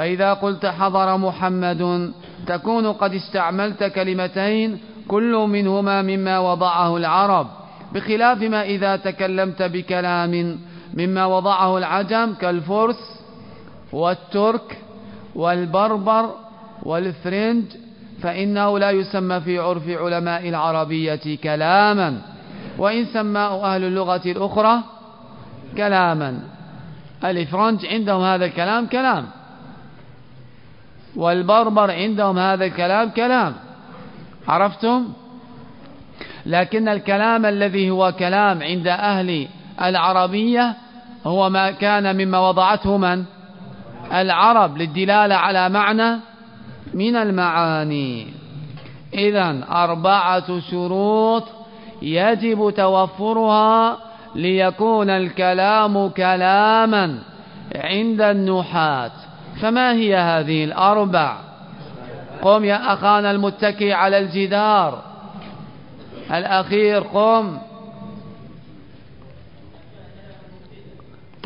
فإذا قلت حضر محمد تكون قد استعملت كلمتين كل منهما مما وضعه العرب. بخلاف ما إذا تكلمت بكلام مما وضعه العجم كالفرس والترك والبربر والفرنج فإنه لا يسمى في عرف علماء العربية كلاما. وإن سماه أهل اللغة الأخرى كلاما. الإفرنج عندهم هذا الكلام كلام. والبربر عندهم هذا الكلام كلام. عرفتم؟ لكن الكلام الذي هو كلام عند أهل العربية هو ما كان مما وضعته من؟ العرب للدلالة على معنى من المعاني. إذا أربعة شروط يجب توفرها ليكون الكلام كلاما عند النحاة. فما هي هذه الأربع؟ قم يا أخانا المتكي على الجدار. الأخير قم.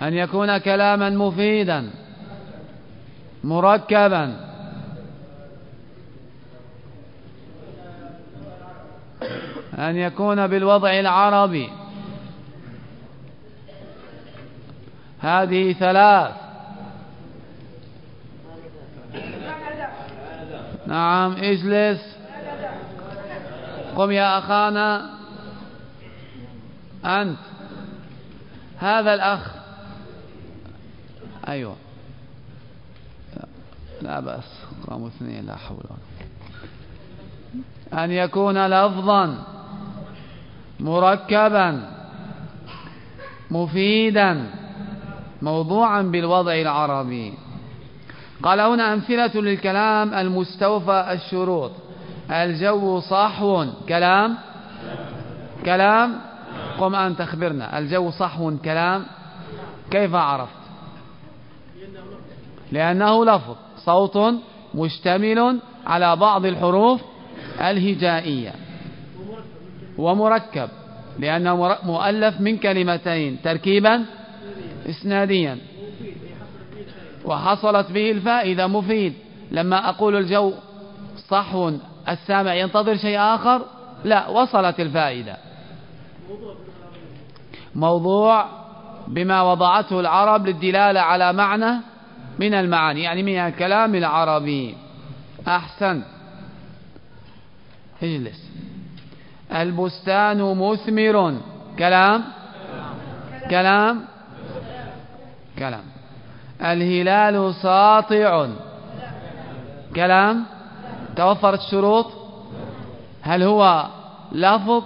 أن يكون كلاما مفيدا مركبا. أن يكون بالوضع العربي. هذه ثلاث. نعم اجلس. قم يا أخانا. أنت. هذا الأخ. أيوة. لا بأس قاموا اثنين لا حول ولا أن يكون لفظا مركبا مفيدا موضوعا بالوضع العربي. قال هنا أمثلة للكلام المستوفى الشروط. الجو صحو كلام كلام قم أن تخبرنا. الجو صحو كلام. كيف عرفت؟ لأنه لفظ صوت مشتمل على بعض الحروف الهجائية. ومركب لأنه مؤلف من كلمتين تركيبا إسناديا. وحصلت به الفائدة مفيد. لما أقول الجو صحو السامع ينتظر شيء آخر لا وصلت الفائدة موضوع بما وضعته العرب للدلالة على معنى من المعاني يعني من الكلام العربي. أحسن. اجلس. البستان مثمر. كلام؟ كلام؟ كلام. الهلال ساطع. كلام؟ توفرت الشروط هل هو لفظ؟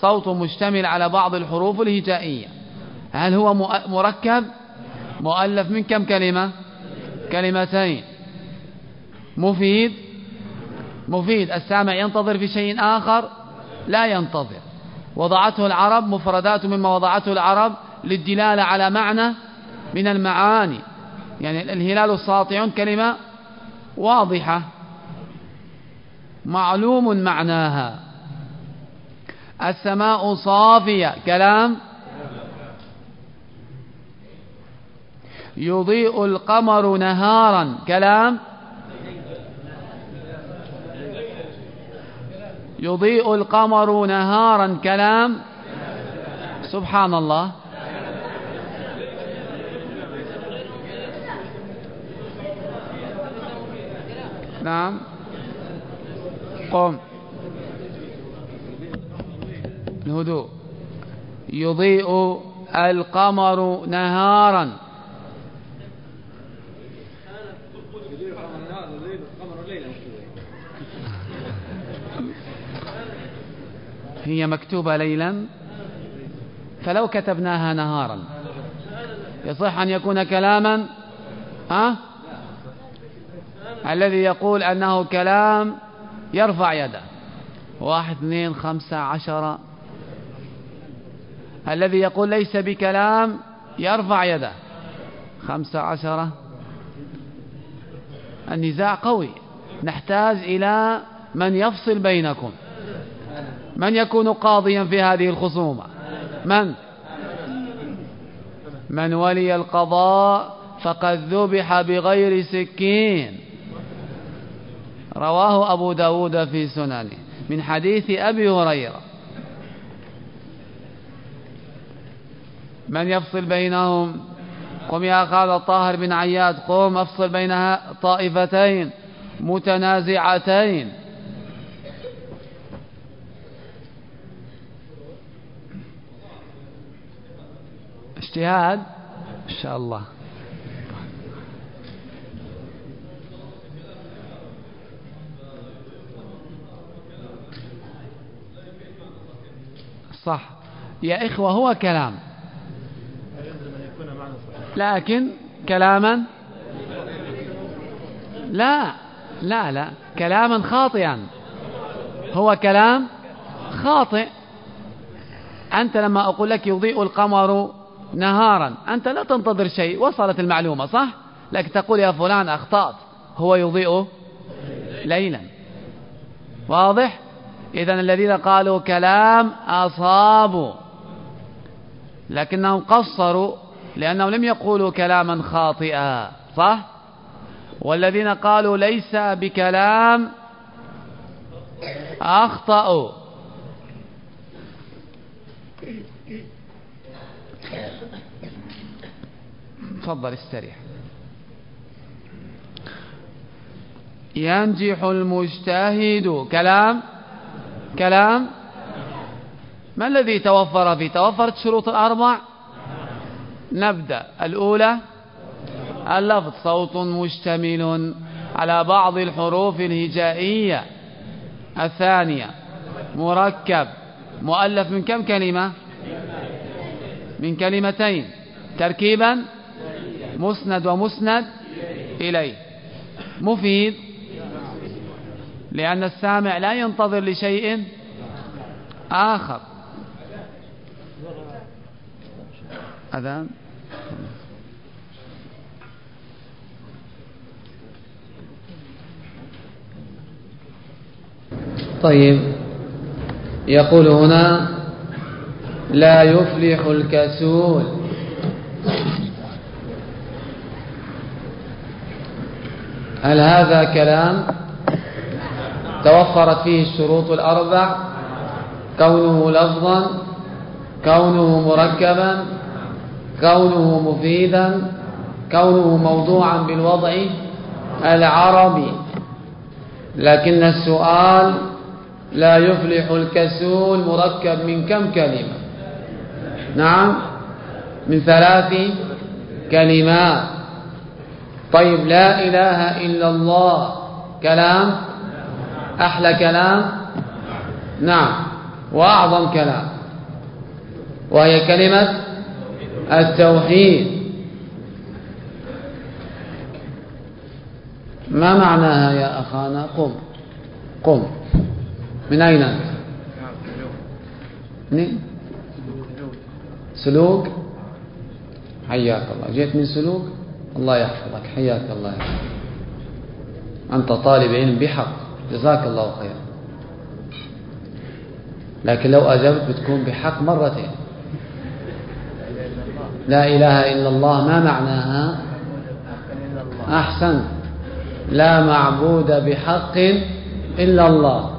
صوت مشتمل على بعض الحروف الهجائية. هل هو مركب؟ مؤلف من كم كلمة؟ كلمتين. مفيد؟ مفيد. السامع ينتظر في شيء آخر؟ لا ينتظر. وضعته العرب مفردات مما وضعته العرب للدلالة على معنى من المعاني. يعني الهلال ساطع كلمة واضحة. معلوم معناها. السماء صافية. كلام. يضيء القمر نهارا. كلام. يضيء القمر نهارا. كلام. سبحان الله. نعم. قم. الهدوء. يضيء القمر نهارا. هي مكتوبة ليلا. فلو كتبناها نهارا. يصح أن يكون كلاما. ها؟ الذي يقول أنه كلام يرفع يده. واحد اثنين خمسة عشرة. الذي يقول ليس بكلام يرفع يده. خمسة عشرة. النزاع قوي. نحتاج إلى من يفصل بينكم. من يكون قاضيا في هذه الخصومة؟ من؟ من ولي القضاء فقد ذبح بغير سكين. رواه أبو داود في سننه من حديث أبي هريرة. من يفصل بينهم؟ قم يا خالد الطاهر بن عياد قم افصل بين طائفتين متنازعتين. اجتهاد؟ إن شاء الله. صح. يا إخوة هو كلام. لكن كلاما؟ لا لا لا. كلاما خاطئا. هو كلام خاطئ. أنت لما أقول لك يضيء القمر نهارا أنت لا تنتظر شيء. وصلت المعلومة صح؟ لكن تقول يا فلان أخطأت هو يضيء ليلا. واضح؟ إذا الذين قالوا كلام أصابوا. لكنهم قصروا لأنهم لم يقولوا كلاما خاطئا صح؟ والذين قالوا ليس بكلام أخطأوا. تفضل استريح. ينجح المجتهد. كلام كلام. ما الذي توفر فيه؟ توفرت شروط الأربع؟ نبدأ. الأولى اللفظ صوت مشتمل على بعض الحروف الهجائية. الثانية مركب. مؤلف من كم كلمة؟ من كلمتين. تركيبا؟ مسند ومسند إليه. مفيد. لأن السامع لا ينتظر لشيء آخر. أذان. طيب. يقول هنا لا يفلح الكسول. هل هذا كلام؟ توفرت فيه الشروط الأربع. كونه لفظا كونه مركبا كونه مفيدا كونه موضوعا بالوضع العربي. لكن السؤال لا يفلح الكسول مركب من كم كلمة؟ نعم من ثلاث كلمات. طيب لا إله إلا الله. كلام أحلى كلام؟ نعم. وأعظم كلام. وهي كلمة التوحيد. ما معناها يا أخانا؟ قم. قم. من أين أنت؟ سلوك. حياك الله. جئت من سلوك؟ الله يحفظك. حياك الله. يحفظك أنت طالب علم بحق. جزاك الله خيرا لكن لو أجبت بتكون بحق مرتين. لا إله إلا الله ما معناها أحسن. لا معبود بحق إلا الله.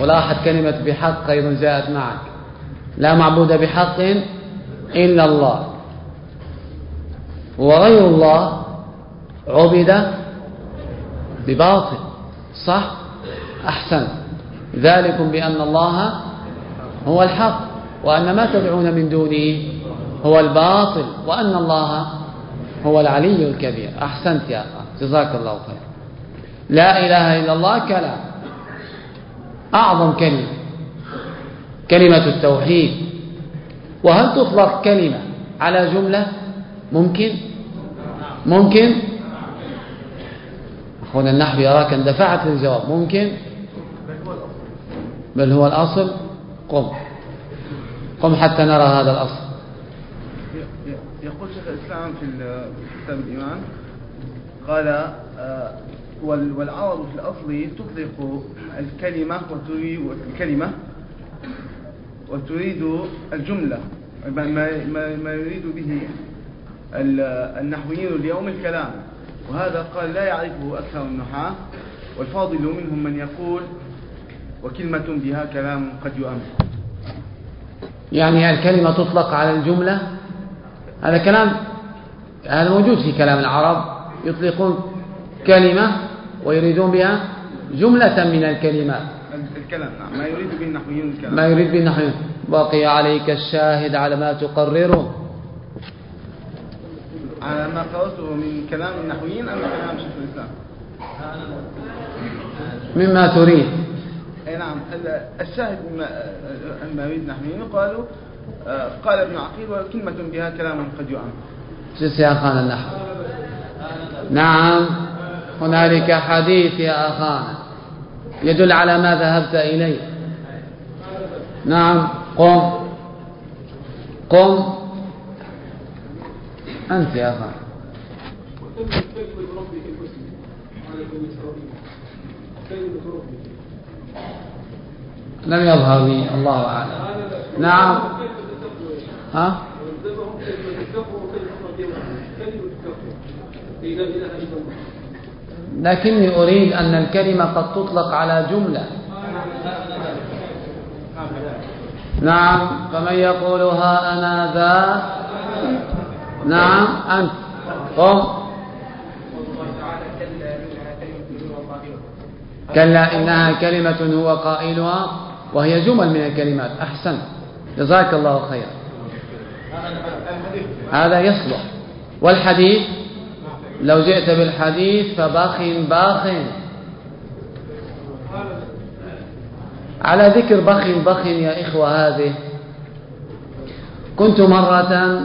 ولاحظ كلمة بحق أيضا جاءت معك. لا معبود بحق إلا الله. وغير الله عبد بباطل صح؟ أحسن. ذلكم بأن الله هو الحق وأن ما تدعون من دونه هو الباطل وأن الله هو العلي الكبير. أحسنت يا أخي. جزاك الله خير لا إله إلا الله كلام. أعظم كلمة. كلمة التوحيد. وهل تطلق كلمة على جملة؟ ممكن؟ ممكن؟ أخونا النحو يراك اندفعت للجواب. ممكن؟ بل هو الأصل قم. قم حتى نرى هذا الأصل. يقول شيخ الإسلام في كتاب الإيمان قال آه، والعرب في الأصل تطلق الكلمة وتريد الكلمة وتريد الجملة ما, يريد به النحويين اليوم الكلام. وهذا قال لا يعرفه أكثر النحاة والفاضل منهم من يقول وكلمة بها كلام قد يؤمن. يعني الكلمة تطلق على الجملة؟ هذا كلام هذا موجود في كلام العرب يطلقون كلمة ويريدون بها جملة من الكلمات الكلام نعم ما يريد به النحويون الكلام. ما يريد به النحويون. بقي عليك الشاهد على ما تقرره. على ما قرأته من كلام النحويين أم كلام شيخ الإسلام؟ مما تريد. أي نعم الشاهد مما ما يريد النحويين قالوا آه، قال ابن عقيل وكلمة بها كلام قد يعم جس يا أخانا النحو نعم هنالك حديث يا أخانا. يدل على ما ذهبت إليه. نعم قم. قم. أنت يا أخانا. لم يظهر لي الله أعلم. نعم. ها؟ لكني أريد أن الكلمة قد تطلق على جملة. نعم. فمن يقولها أنا ذا؟ نعم. أنت. قم. كلا إنها كلمة هو قائلها. وهي جمل من الكلمات. أحسن. جزاك الله خيرا. هذا يصلح. والحديث؟ لو جئت بالحديث فباخ باخ. على ذكر بخ بخ يا إخوة هذه. كنت مرة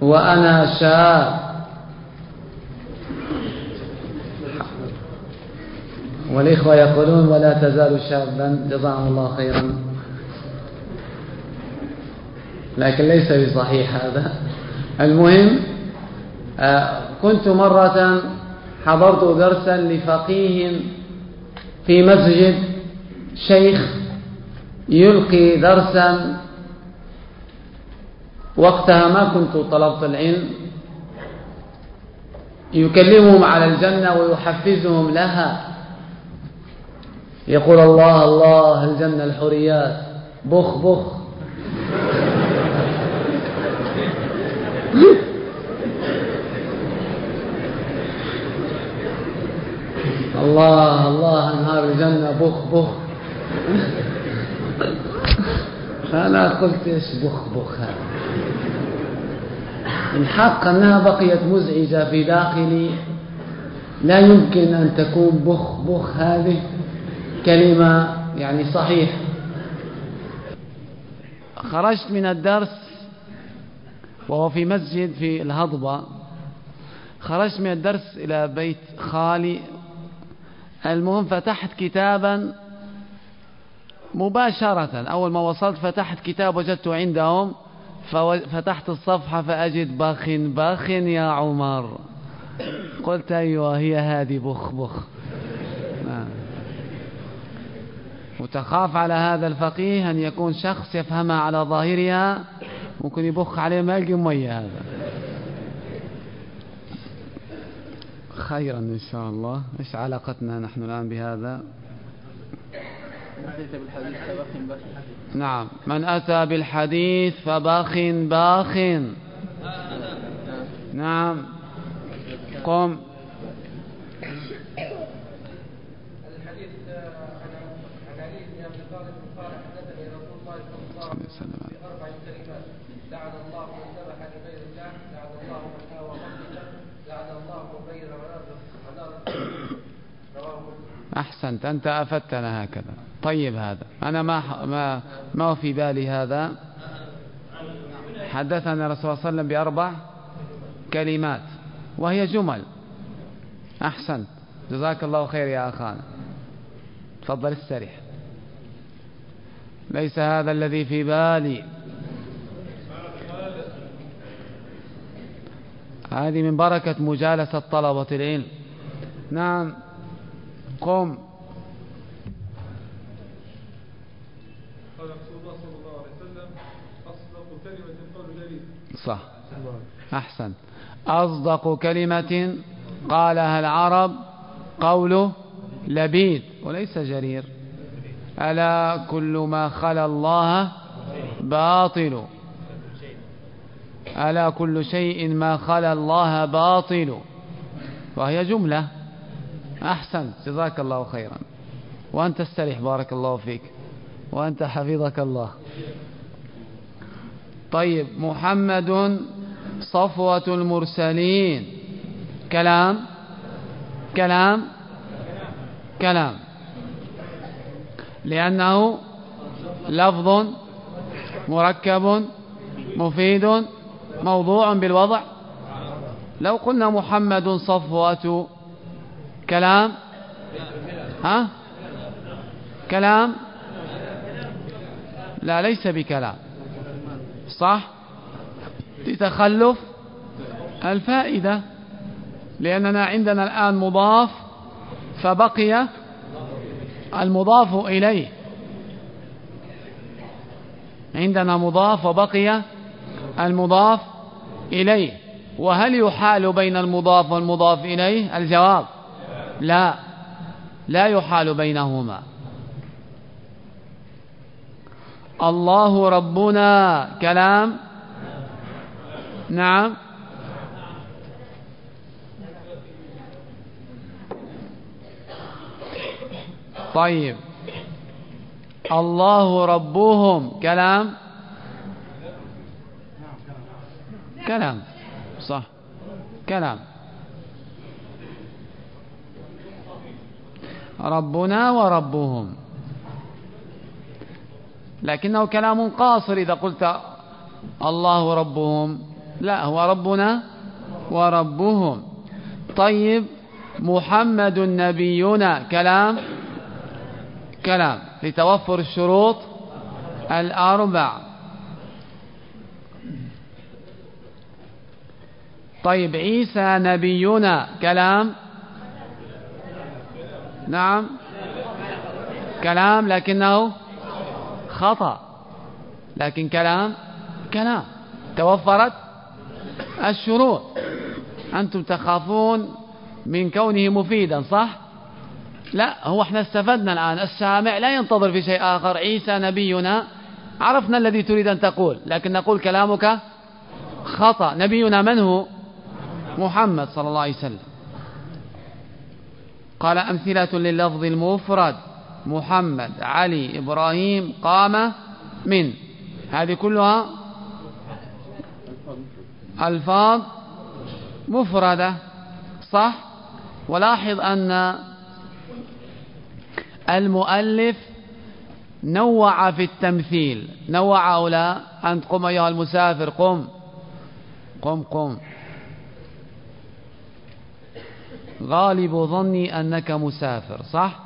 وأنا شاب. والإخوة يقولون ولا تزال شابا جزاهم الله خيرا. لكن ليس بصحيح هذا. المهم آه، كنت مرة حضرت درسا لفقيه في مسجد شيخ يلقي درسا وقتها ما كنت طلبت العلم. يكلمهم على الجنة ويحفزهم لها. يقول الله الله الجنة الحريات بخ بخ. الله الله أنهار الجنة. بخ بخ. فأنا قلت إيش بخ بخ؟ هذا الحق أنها بقيت مزعجة في داخلي لا يمكن أن تكون بخ بخ هذه. كلمة يعني صحيح. خرجت من الدرس وهو في مسجد في الهضبة. خرجت من الدرس إلى بيت خالي. المهم فتحت كتابا مباشرة. أول ما وصلت فتحت كتاب وجدته عندهم. فتحت الصفحة فأجد بخ بخ يا عمر. قلت أيوة هي هذه بخ بخ نعم. وتخاف على هذا الفقيه أن يكون شخص يفهمها على ظاهرها ممكن يبخ عليه ما يلقي مية هذا. خيرا إن شاء الله. إيش علاقتنا نحن الآن بهذا؟ نعم. من أتى بالحديث فباخ باخ. نعم. قم. أحسنت أنت أفدتنا هكذا. طيب هذا أنا ما ما ما في بالي هذا. حدثنا الرسول صلى الله عليه وسلم بأربع كلمات وهي جمل. أحسنت. جزاك الله خير يا أخانا. تفضل استريح. ليس هذا الذي في بالي. هذه من بركة مجالسة طلبة العلم. نعم. قم قال رسول الله صلى الله عليه وسلم أصدق كلمة قول جليل صح. أحسن. أصدق كلمة قالها العرب قوله لبيد وليس جرير. ألا كل ما خلا الله باطل. ألا كل شيء ما خلا الله باطل. وهي جملة. أحسن. جزاك الله خيرا. وأنت استريح بارك الله فيك. وأنت حفظك الله. طيب محمد صفوة المرسلين. كلام؟ كلام؟ كلام. لأنه لفظ مركب مفيد موضوع بالوضع. لو قلنا محمد صفوة كلام؟ ها؟ كلام؟ لا ليس بكلام. صح؟ لتخلف الفائدة لأننا عندنا الآن مضاف فبقي المضاف إليه. عندنا مضاف وبقي المضاف إليه. وهل يحال بين المضاف والمضاف إليه؟ الجواب. لا. لا يحال بينهما. الله ربنا. كلام؟ نعم. طيب. الله ربهم. كلام؟ كلام. صح. كلام. ربنا وربهم. لكنه كلام قاصر إذا قلت الله ربهم. لا هو ربنا وربهم. طيب محمد نبينا كلام؟ كلام. لتوفر الشروط الأربع. طيب عيسى نبينا كلام؟ نعم. كلام لكنه خطأ. لكن كلام كلام. توفرت الشروط. أنتم تخافون من كونه مفيدا صح؟ لا هو إحنا استفدنا الآن. السامع لا ينتظر في شيء آخر. عيسى نبينا. عرفنا الذي تريد أن تقول لكن نقول كلامك خطأ. نبينا من هو؟ محمد صلى الله عليه وسلم. قال أمثلة لللفظ المفرد. محمد علي إبراهيم قام من. هذه كلها ألفاظ مفردة صح؟ ولاحظ أن المؤلف نوع في التمثيل. نوع أو لا أنت قم أيها المسافر قم. قم قم. غالب ظني أنك مسافر صح؟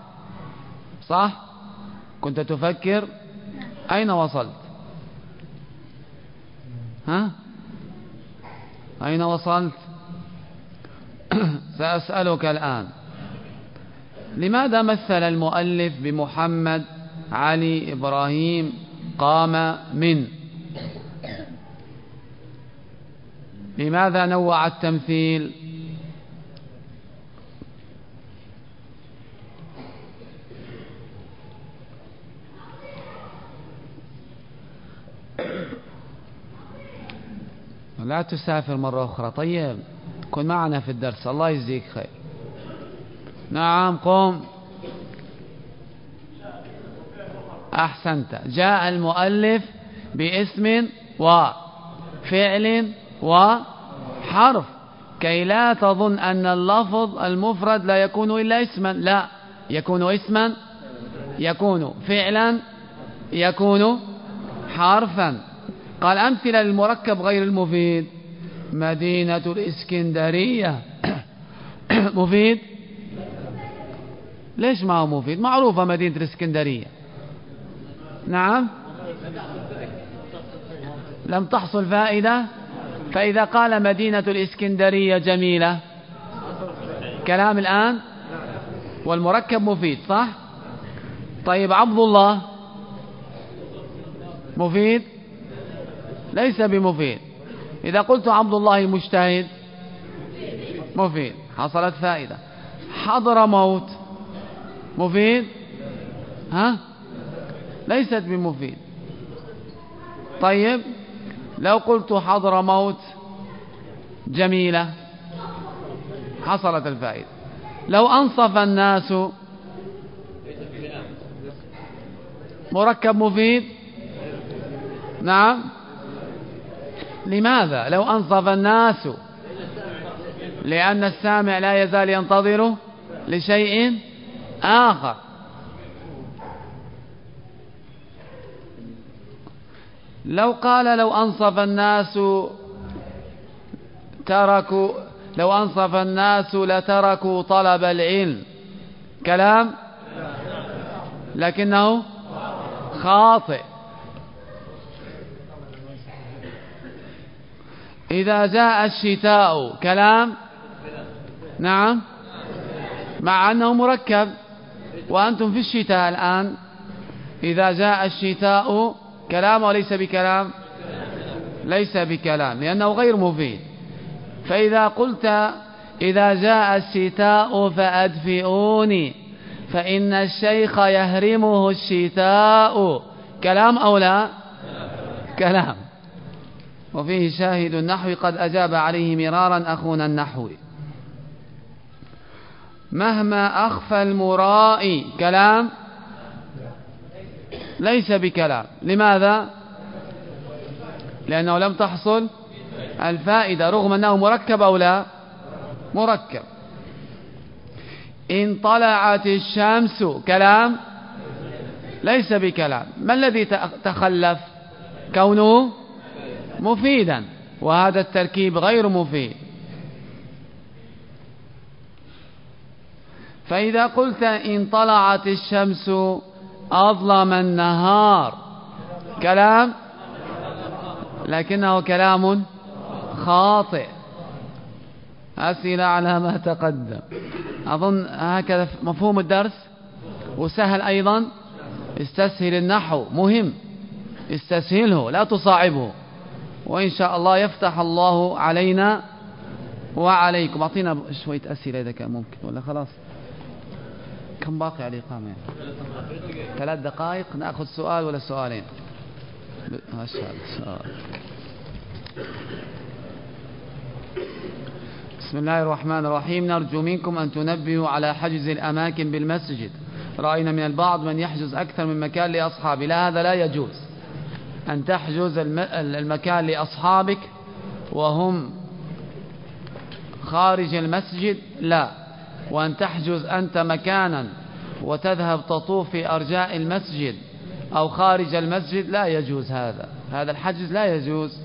صح؟ كنت تفكر؟ أين وصلت؟ ها؟ أين وصلت؟ سأسألك الآن. لماذا مثل المؤلف بمحمد علي إبراهيم قام من؟ لماذا نوع التمثيل؟ لا تسافر مرة أخرى. طيب كن معنا في الدرس. الله يجزيك خير. نعم قم. أحسنت. جاء المؤلف باسم وفعل وحرف كي لا تظن أن اللفظ المفرد لا يكون إلا اسما. لا يكون اسما يكون فعلا يكون حرفا. قال أمثلة للمركب غير المفيد. مدينة الإسكندرية. مفيد؟ ليش ما هو مفيد؟ معروفة مدينة الإسكندرية. نعم؟ لم تحصل فائدة؟ فإذا قال مدينة الإسكندرية جميلة. كلام الآن؟ والمركب مفيد صح؟ طيب عبد الله. مفيد؟ ليس بمفيد. إذا قلت عبد الله مجتهد مفيد. حصلت فائدة. حضر موت مفيد؟ ها؟ ليست بمفيد. طيب لو قلت حضر موت جميلة. حصلت الفائدة. لو أنصف الناس مركب مفيد؟ نعم. لماذا؟ لو أنصف الناس. لأن السامع لا يزال ينتظر لشيء آخر. لو قال لو أنصف الناس تركوا لو أنصف الناس لتركوا طلب العلم. كلام؟ لكنه خاطئ. إذا جاء الشتاء كلام؟ نعم. مع أنه مركب. وأنتم في الشتاء الآن. إذا جاء الشتاء كلام وليس بكلام؟ ليس بكلام لأنه غير مفيد. فإذا قلت إذا جاء الشتاء فأدفئوني فإن الشيخ يهرمه الشتاء. كلام أو لا؟ كلام. وفيه شاهد النحو قد أجاب عليه مرارا أخونا النحوي مهما أخفى المرائي كلام ليس بكلام. لماذا؟ لأنه لم تحصل الفائدة رغم أنه مركب أو لا؟ مركب. إن طلعت الشمس كلام ليس بكلام. ما الذي تخلف؟ كونه مفيدا وهذا التركيب غير مفيد. فإذا قلت إن طلعت الشمس أظلم النهار كلام؟ لكنه كلام خاطئ. أسئلة على ما تقدم. أظن هكذا مفهوم الدرس؟ وسهل أيضا؟ استسهل النحو مهم. استسهله لا تصعبه وإن شاء الله يفتح الله علينا وعليكم. أعطينا شوية أسئلة إذا كان ممكن ولا خلاص؟ كم باقي على الإقامة يعني؟ ثلاث دقائق نأخذ سؤال ولا سؤالين؟ ما شاء الله بسم الله الرحمن الرحيم. نرجو منكم أن تنبهوا على حجز الأماكن بالمسجد. رأينا من البعض من يحجز أكثر من مكان لأصحابه لا هذا لا يجوز. أن تحجز المكان لأصحابك وهم خارج المسجد؟ لا. وأن تحجز أنت مكانا وتذهب تطوف في أرجاء المسجد أو خارج المسجد؟ لا يجوز هذا. هذا الحجز لا يجوز.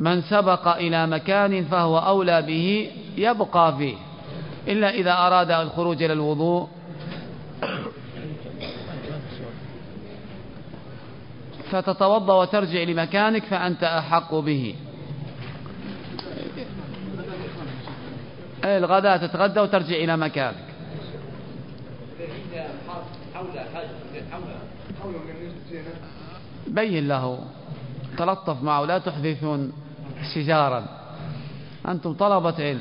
من سبق إلى مكان فهو أولى به يبقى فيه. إلا إذا أراد الخروج إلى الوضوء. فتتوضا وترجع لمكانك فأنت أحق به. الغداء تتغدى وترجع إلى مكانك. بين له. تلطف معه لا تحدثون شجارا. أنتم طلبة علم.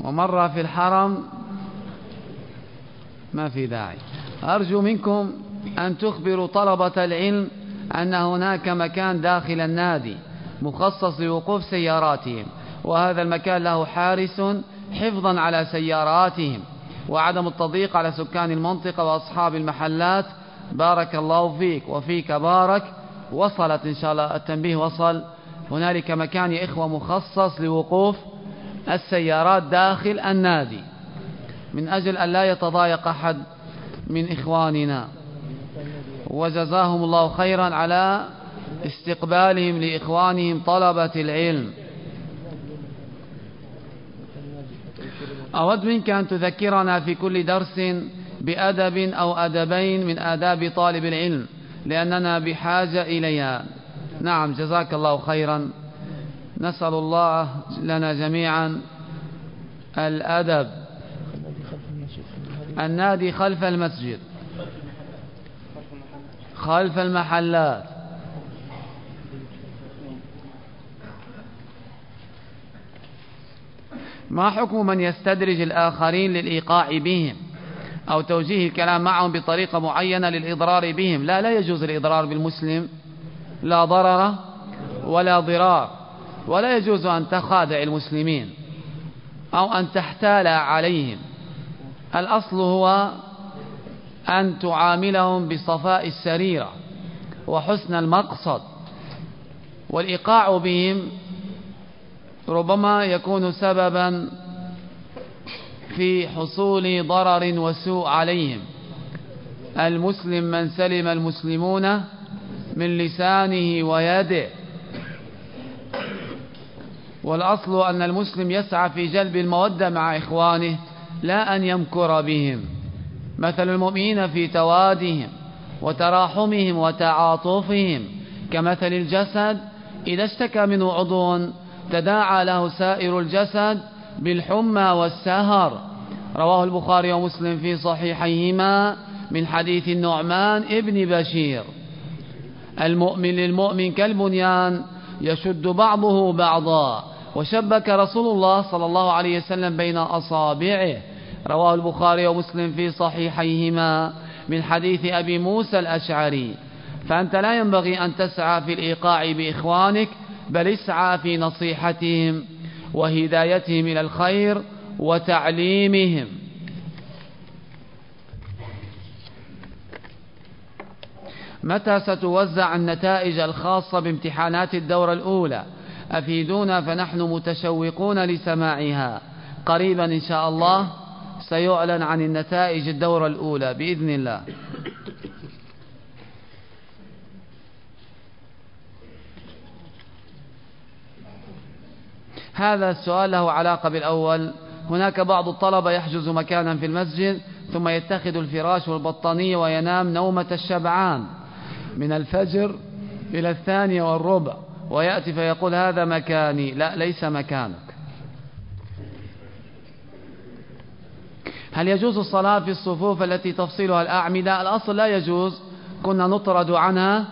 ومرة في الحرم ما في داعي. أرجو منكم أن تخبروا طلبة العلم أن هناك مكان داخل النادي مخصص لوقوف سياراتهم وهذا المكان له حارس حفظا على سياراتهم وعدم التضييق على سكان المنطقة وأصحاب المحلات. بارك الله فيك وفيك بارك. وصلت إن شاء الله التنبيه وصل. هنالك مكان يا إخوة مخصص لوقوف السيارات داخل النادي. من أجل أن لا يتضايق أحد من إخواننا. وجزاهم الله خيرا على استقبالهم لإخوانهم طلبة العلم. أود منك أن تذكرنا في كل درس بأدب أو أدبين من آداب طالب العلم لأننا بحاجة إليها. نعم جزاك الله خيرا. نسأل الله لنا جميعا الأدب. النادي خلف المسجد. خلف المحلات. ما حكم من يستدرج الآخرين للإيقاع بهم؟ أو توجيه الكلام معهم بطريقة معينة للإضرار بهم؟ لا لا يجوز الإضرار بالمسلم. لا ضرر ولا ضرار. ولا يجوز أن تخادع المسلمين أو أن تحتال عليهم. الأصل هو أن تعاملهم بصفاء السريرة وحسن المقصد والإيقاع بهم ربما يكون سببا في حصول ضرر وسوء عليهم. المسلم من سلم المسلمون من لسانه ويده. والأصل أن المسلم يسعى في جلب المودة مع إخوانه لا أن يمكر بهم. مثل المؤمنين في توادهم وتراحمهم وتعاطفهم. كمثل الجسد إذا اشتكى منه عضو تداعى له سائر الجسد بالحمى والسهر. رواه البخاري ومسلم في صحيحيهما من حديث النعمان ابن بشير. المؤمن للمؤمن كالبنيان يشد بعضه بعضا. وشبك رسول الله صلى الله عليه وسلم بين أصابعه. رواه البخاري ومسلم في صحيحيهما من حديث أبي موسى الأشعري. فأنت لا ينبغي أن تسعى في الإيقاع بإخوانك بل اسعى في نصيحتهم وهدايتهم إلى الخير وتعليمهم. متى ستوزع النتائج الخاصة بامتحانات الدورة الأولى؟ أفيدونا فنحن متشوقون لسماعها. قريبا إن شاء الله. سيعلن عن النتائج الدورة الأولى بإذن الله. هذا السؤال له علاقة بالأول. هناك بعض الطلبة يحجز مكانا في المسجد ثم يتخذ الفراش والبطانية وينام نومة الشبعان. من الفجر إلى الثانية والربع ويأتي فيقول هذا مكاني. لا ليس مكانك. هل يجوز الصلاة في الصفوف التي تفصلها الأعمدة؟ الأصل لا يجوز. كنا نطرد عنها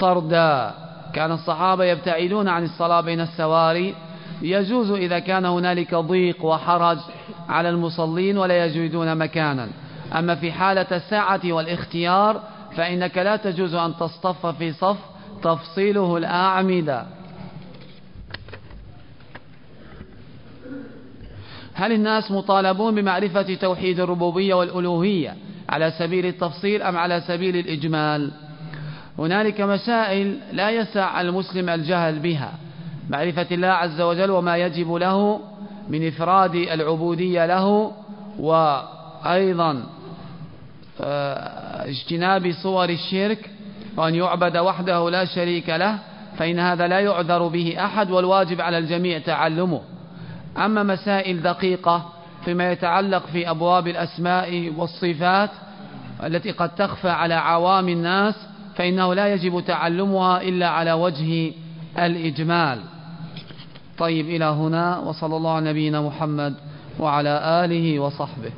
طردا. كان الصحابة يبتعدون عن الصلاة بين السواري. يجوز إذا كان هنالك ضيق وحرج على المصلين ولا يجدون مكانا. أما في حالة الساعة والاختيار فإنك لا تجوز أن تصطف في صف تفصيله الأعمدة. هل الناس مطالبون بمعرفة توحيد الربوبية والألوهية على سبيل التفصيل أم على سبيل الإجمال؟ هنالك مسائل لا يسع المسلم الجهل بها. معرفة الله عز وجل وما يجب له من إفراد العبودية له وأيضا آه، اجتناب صور الشرك وأن يعبد وحده لا شريك له فإن هذا لا يعذر به أحد والواجب على الجميع تعلمه. أما مسائل دقيقة فيما يتعلق في أبواب الأسماء والصفات التي قد تخفى على عوام الناس فإنه لا يجب تعلمها إلا على وجه الإجمال. طيب إلى هنا وصلى الله على نبينا محمد وعلى آله وصحبه.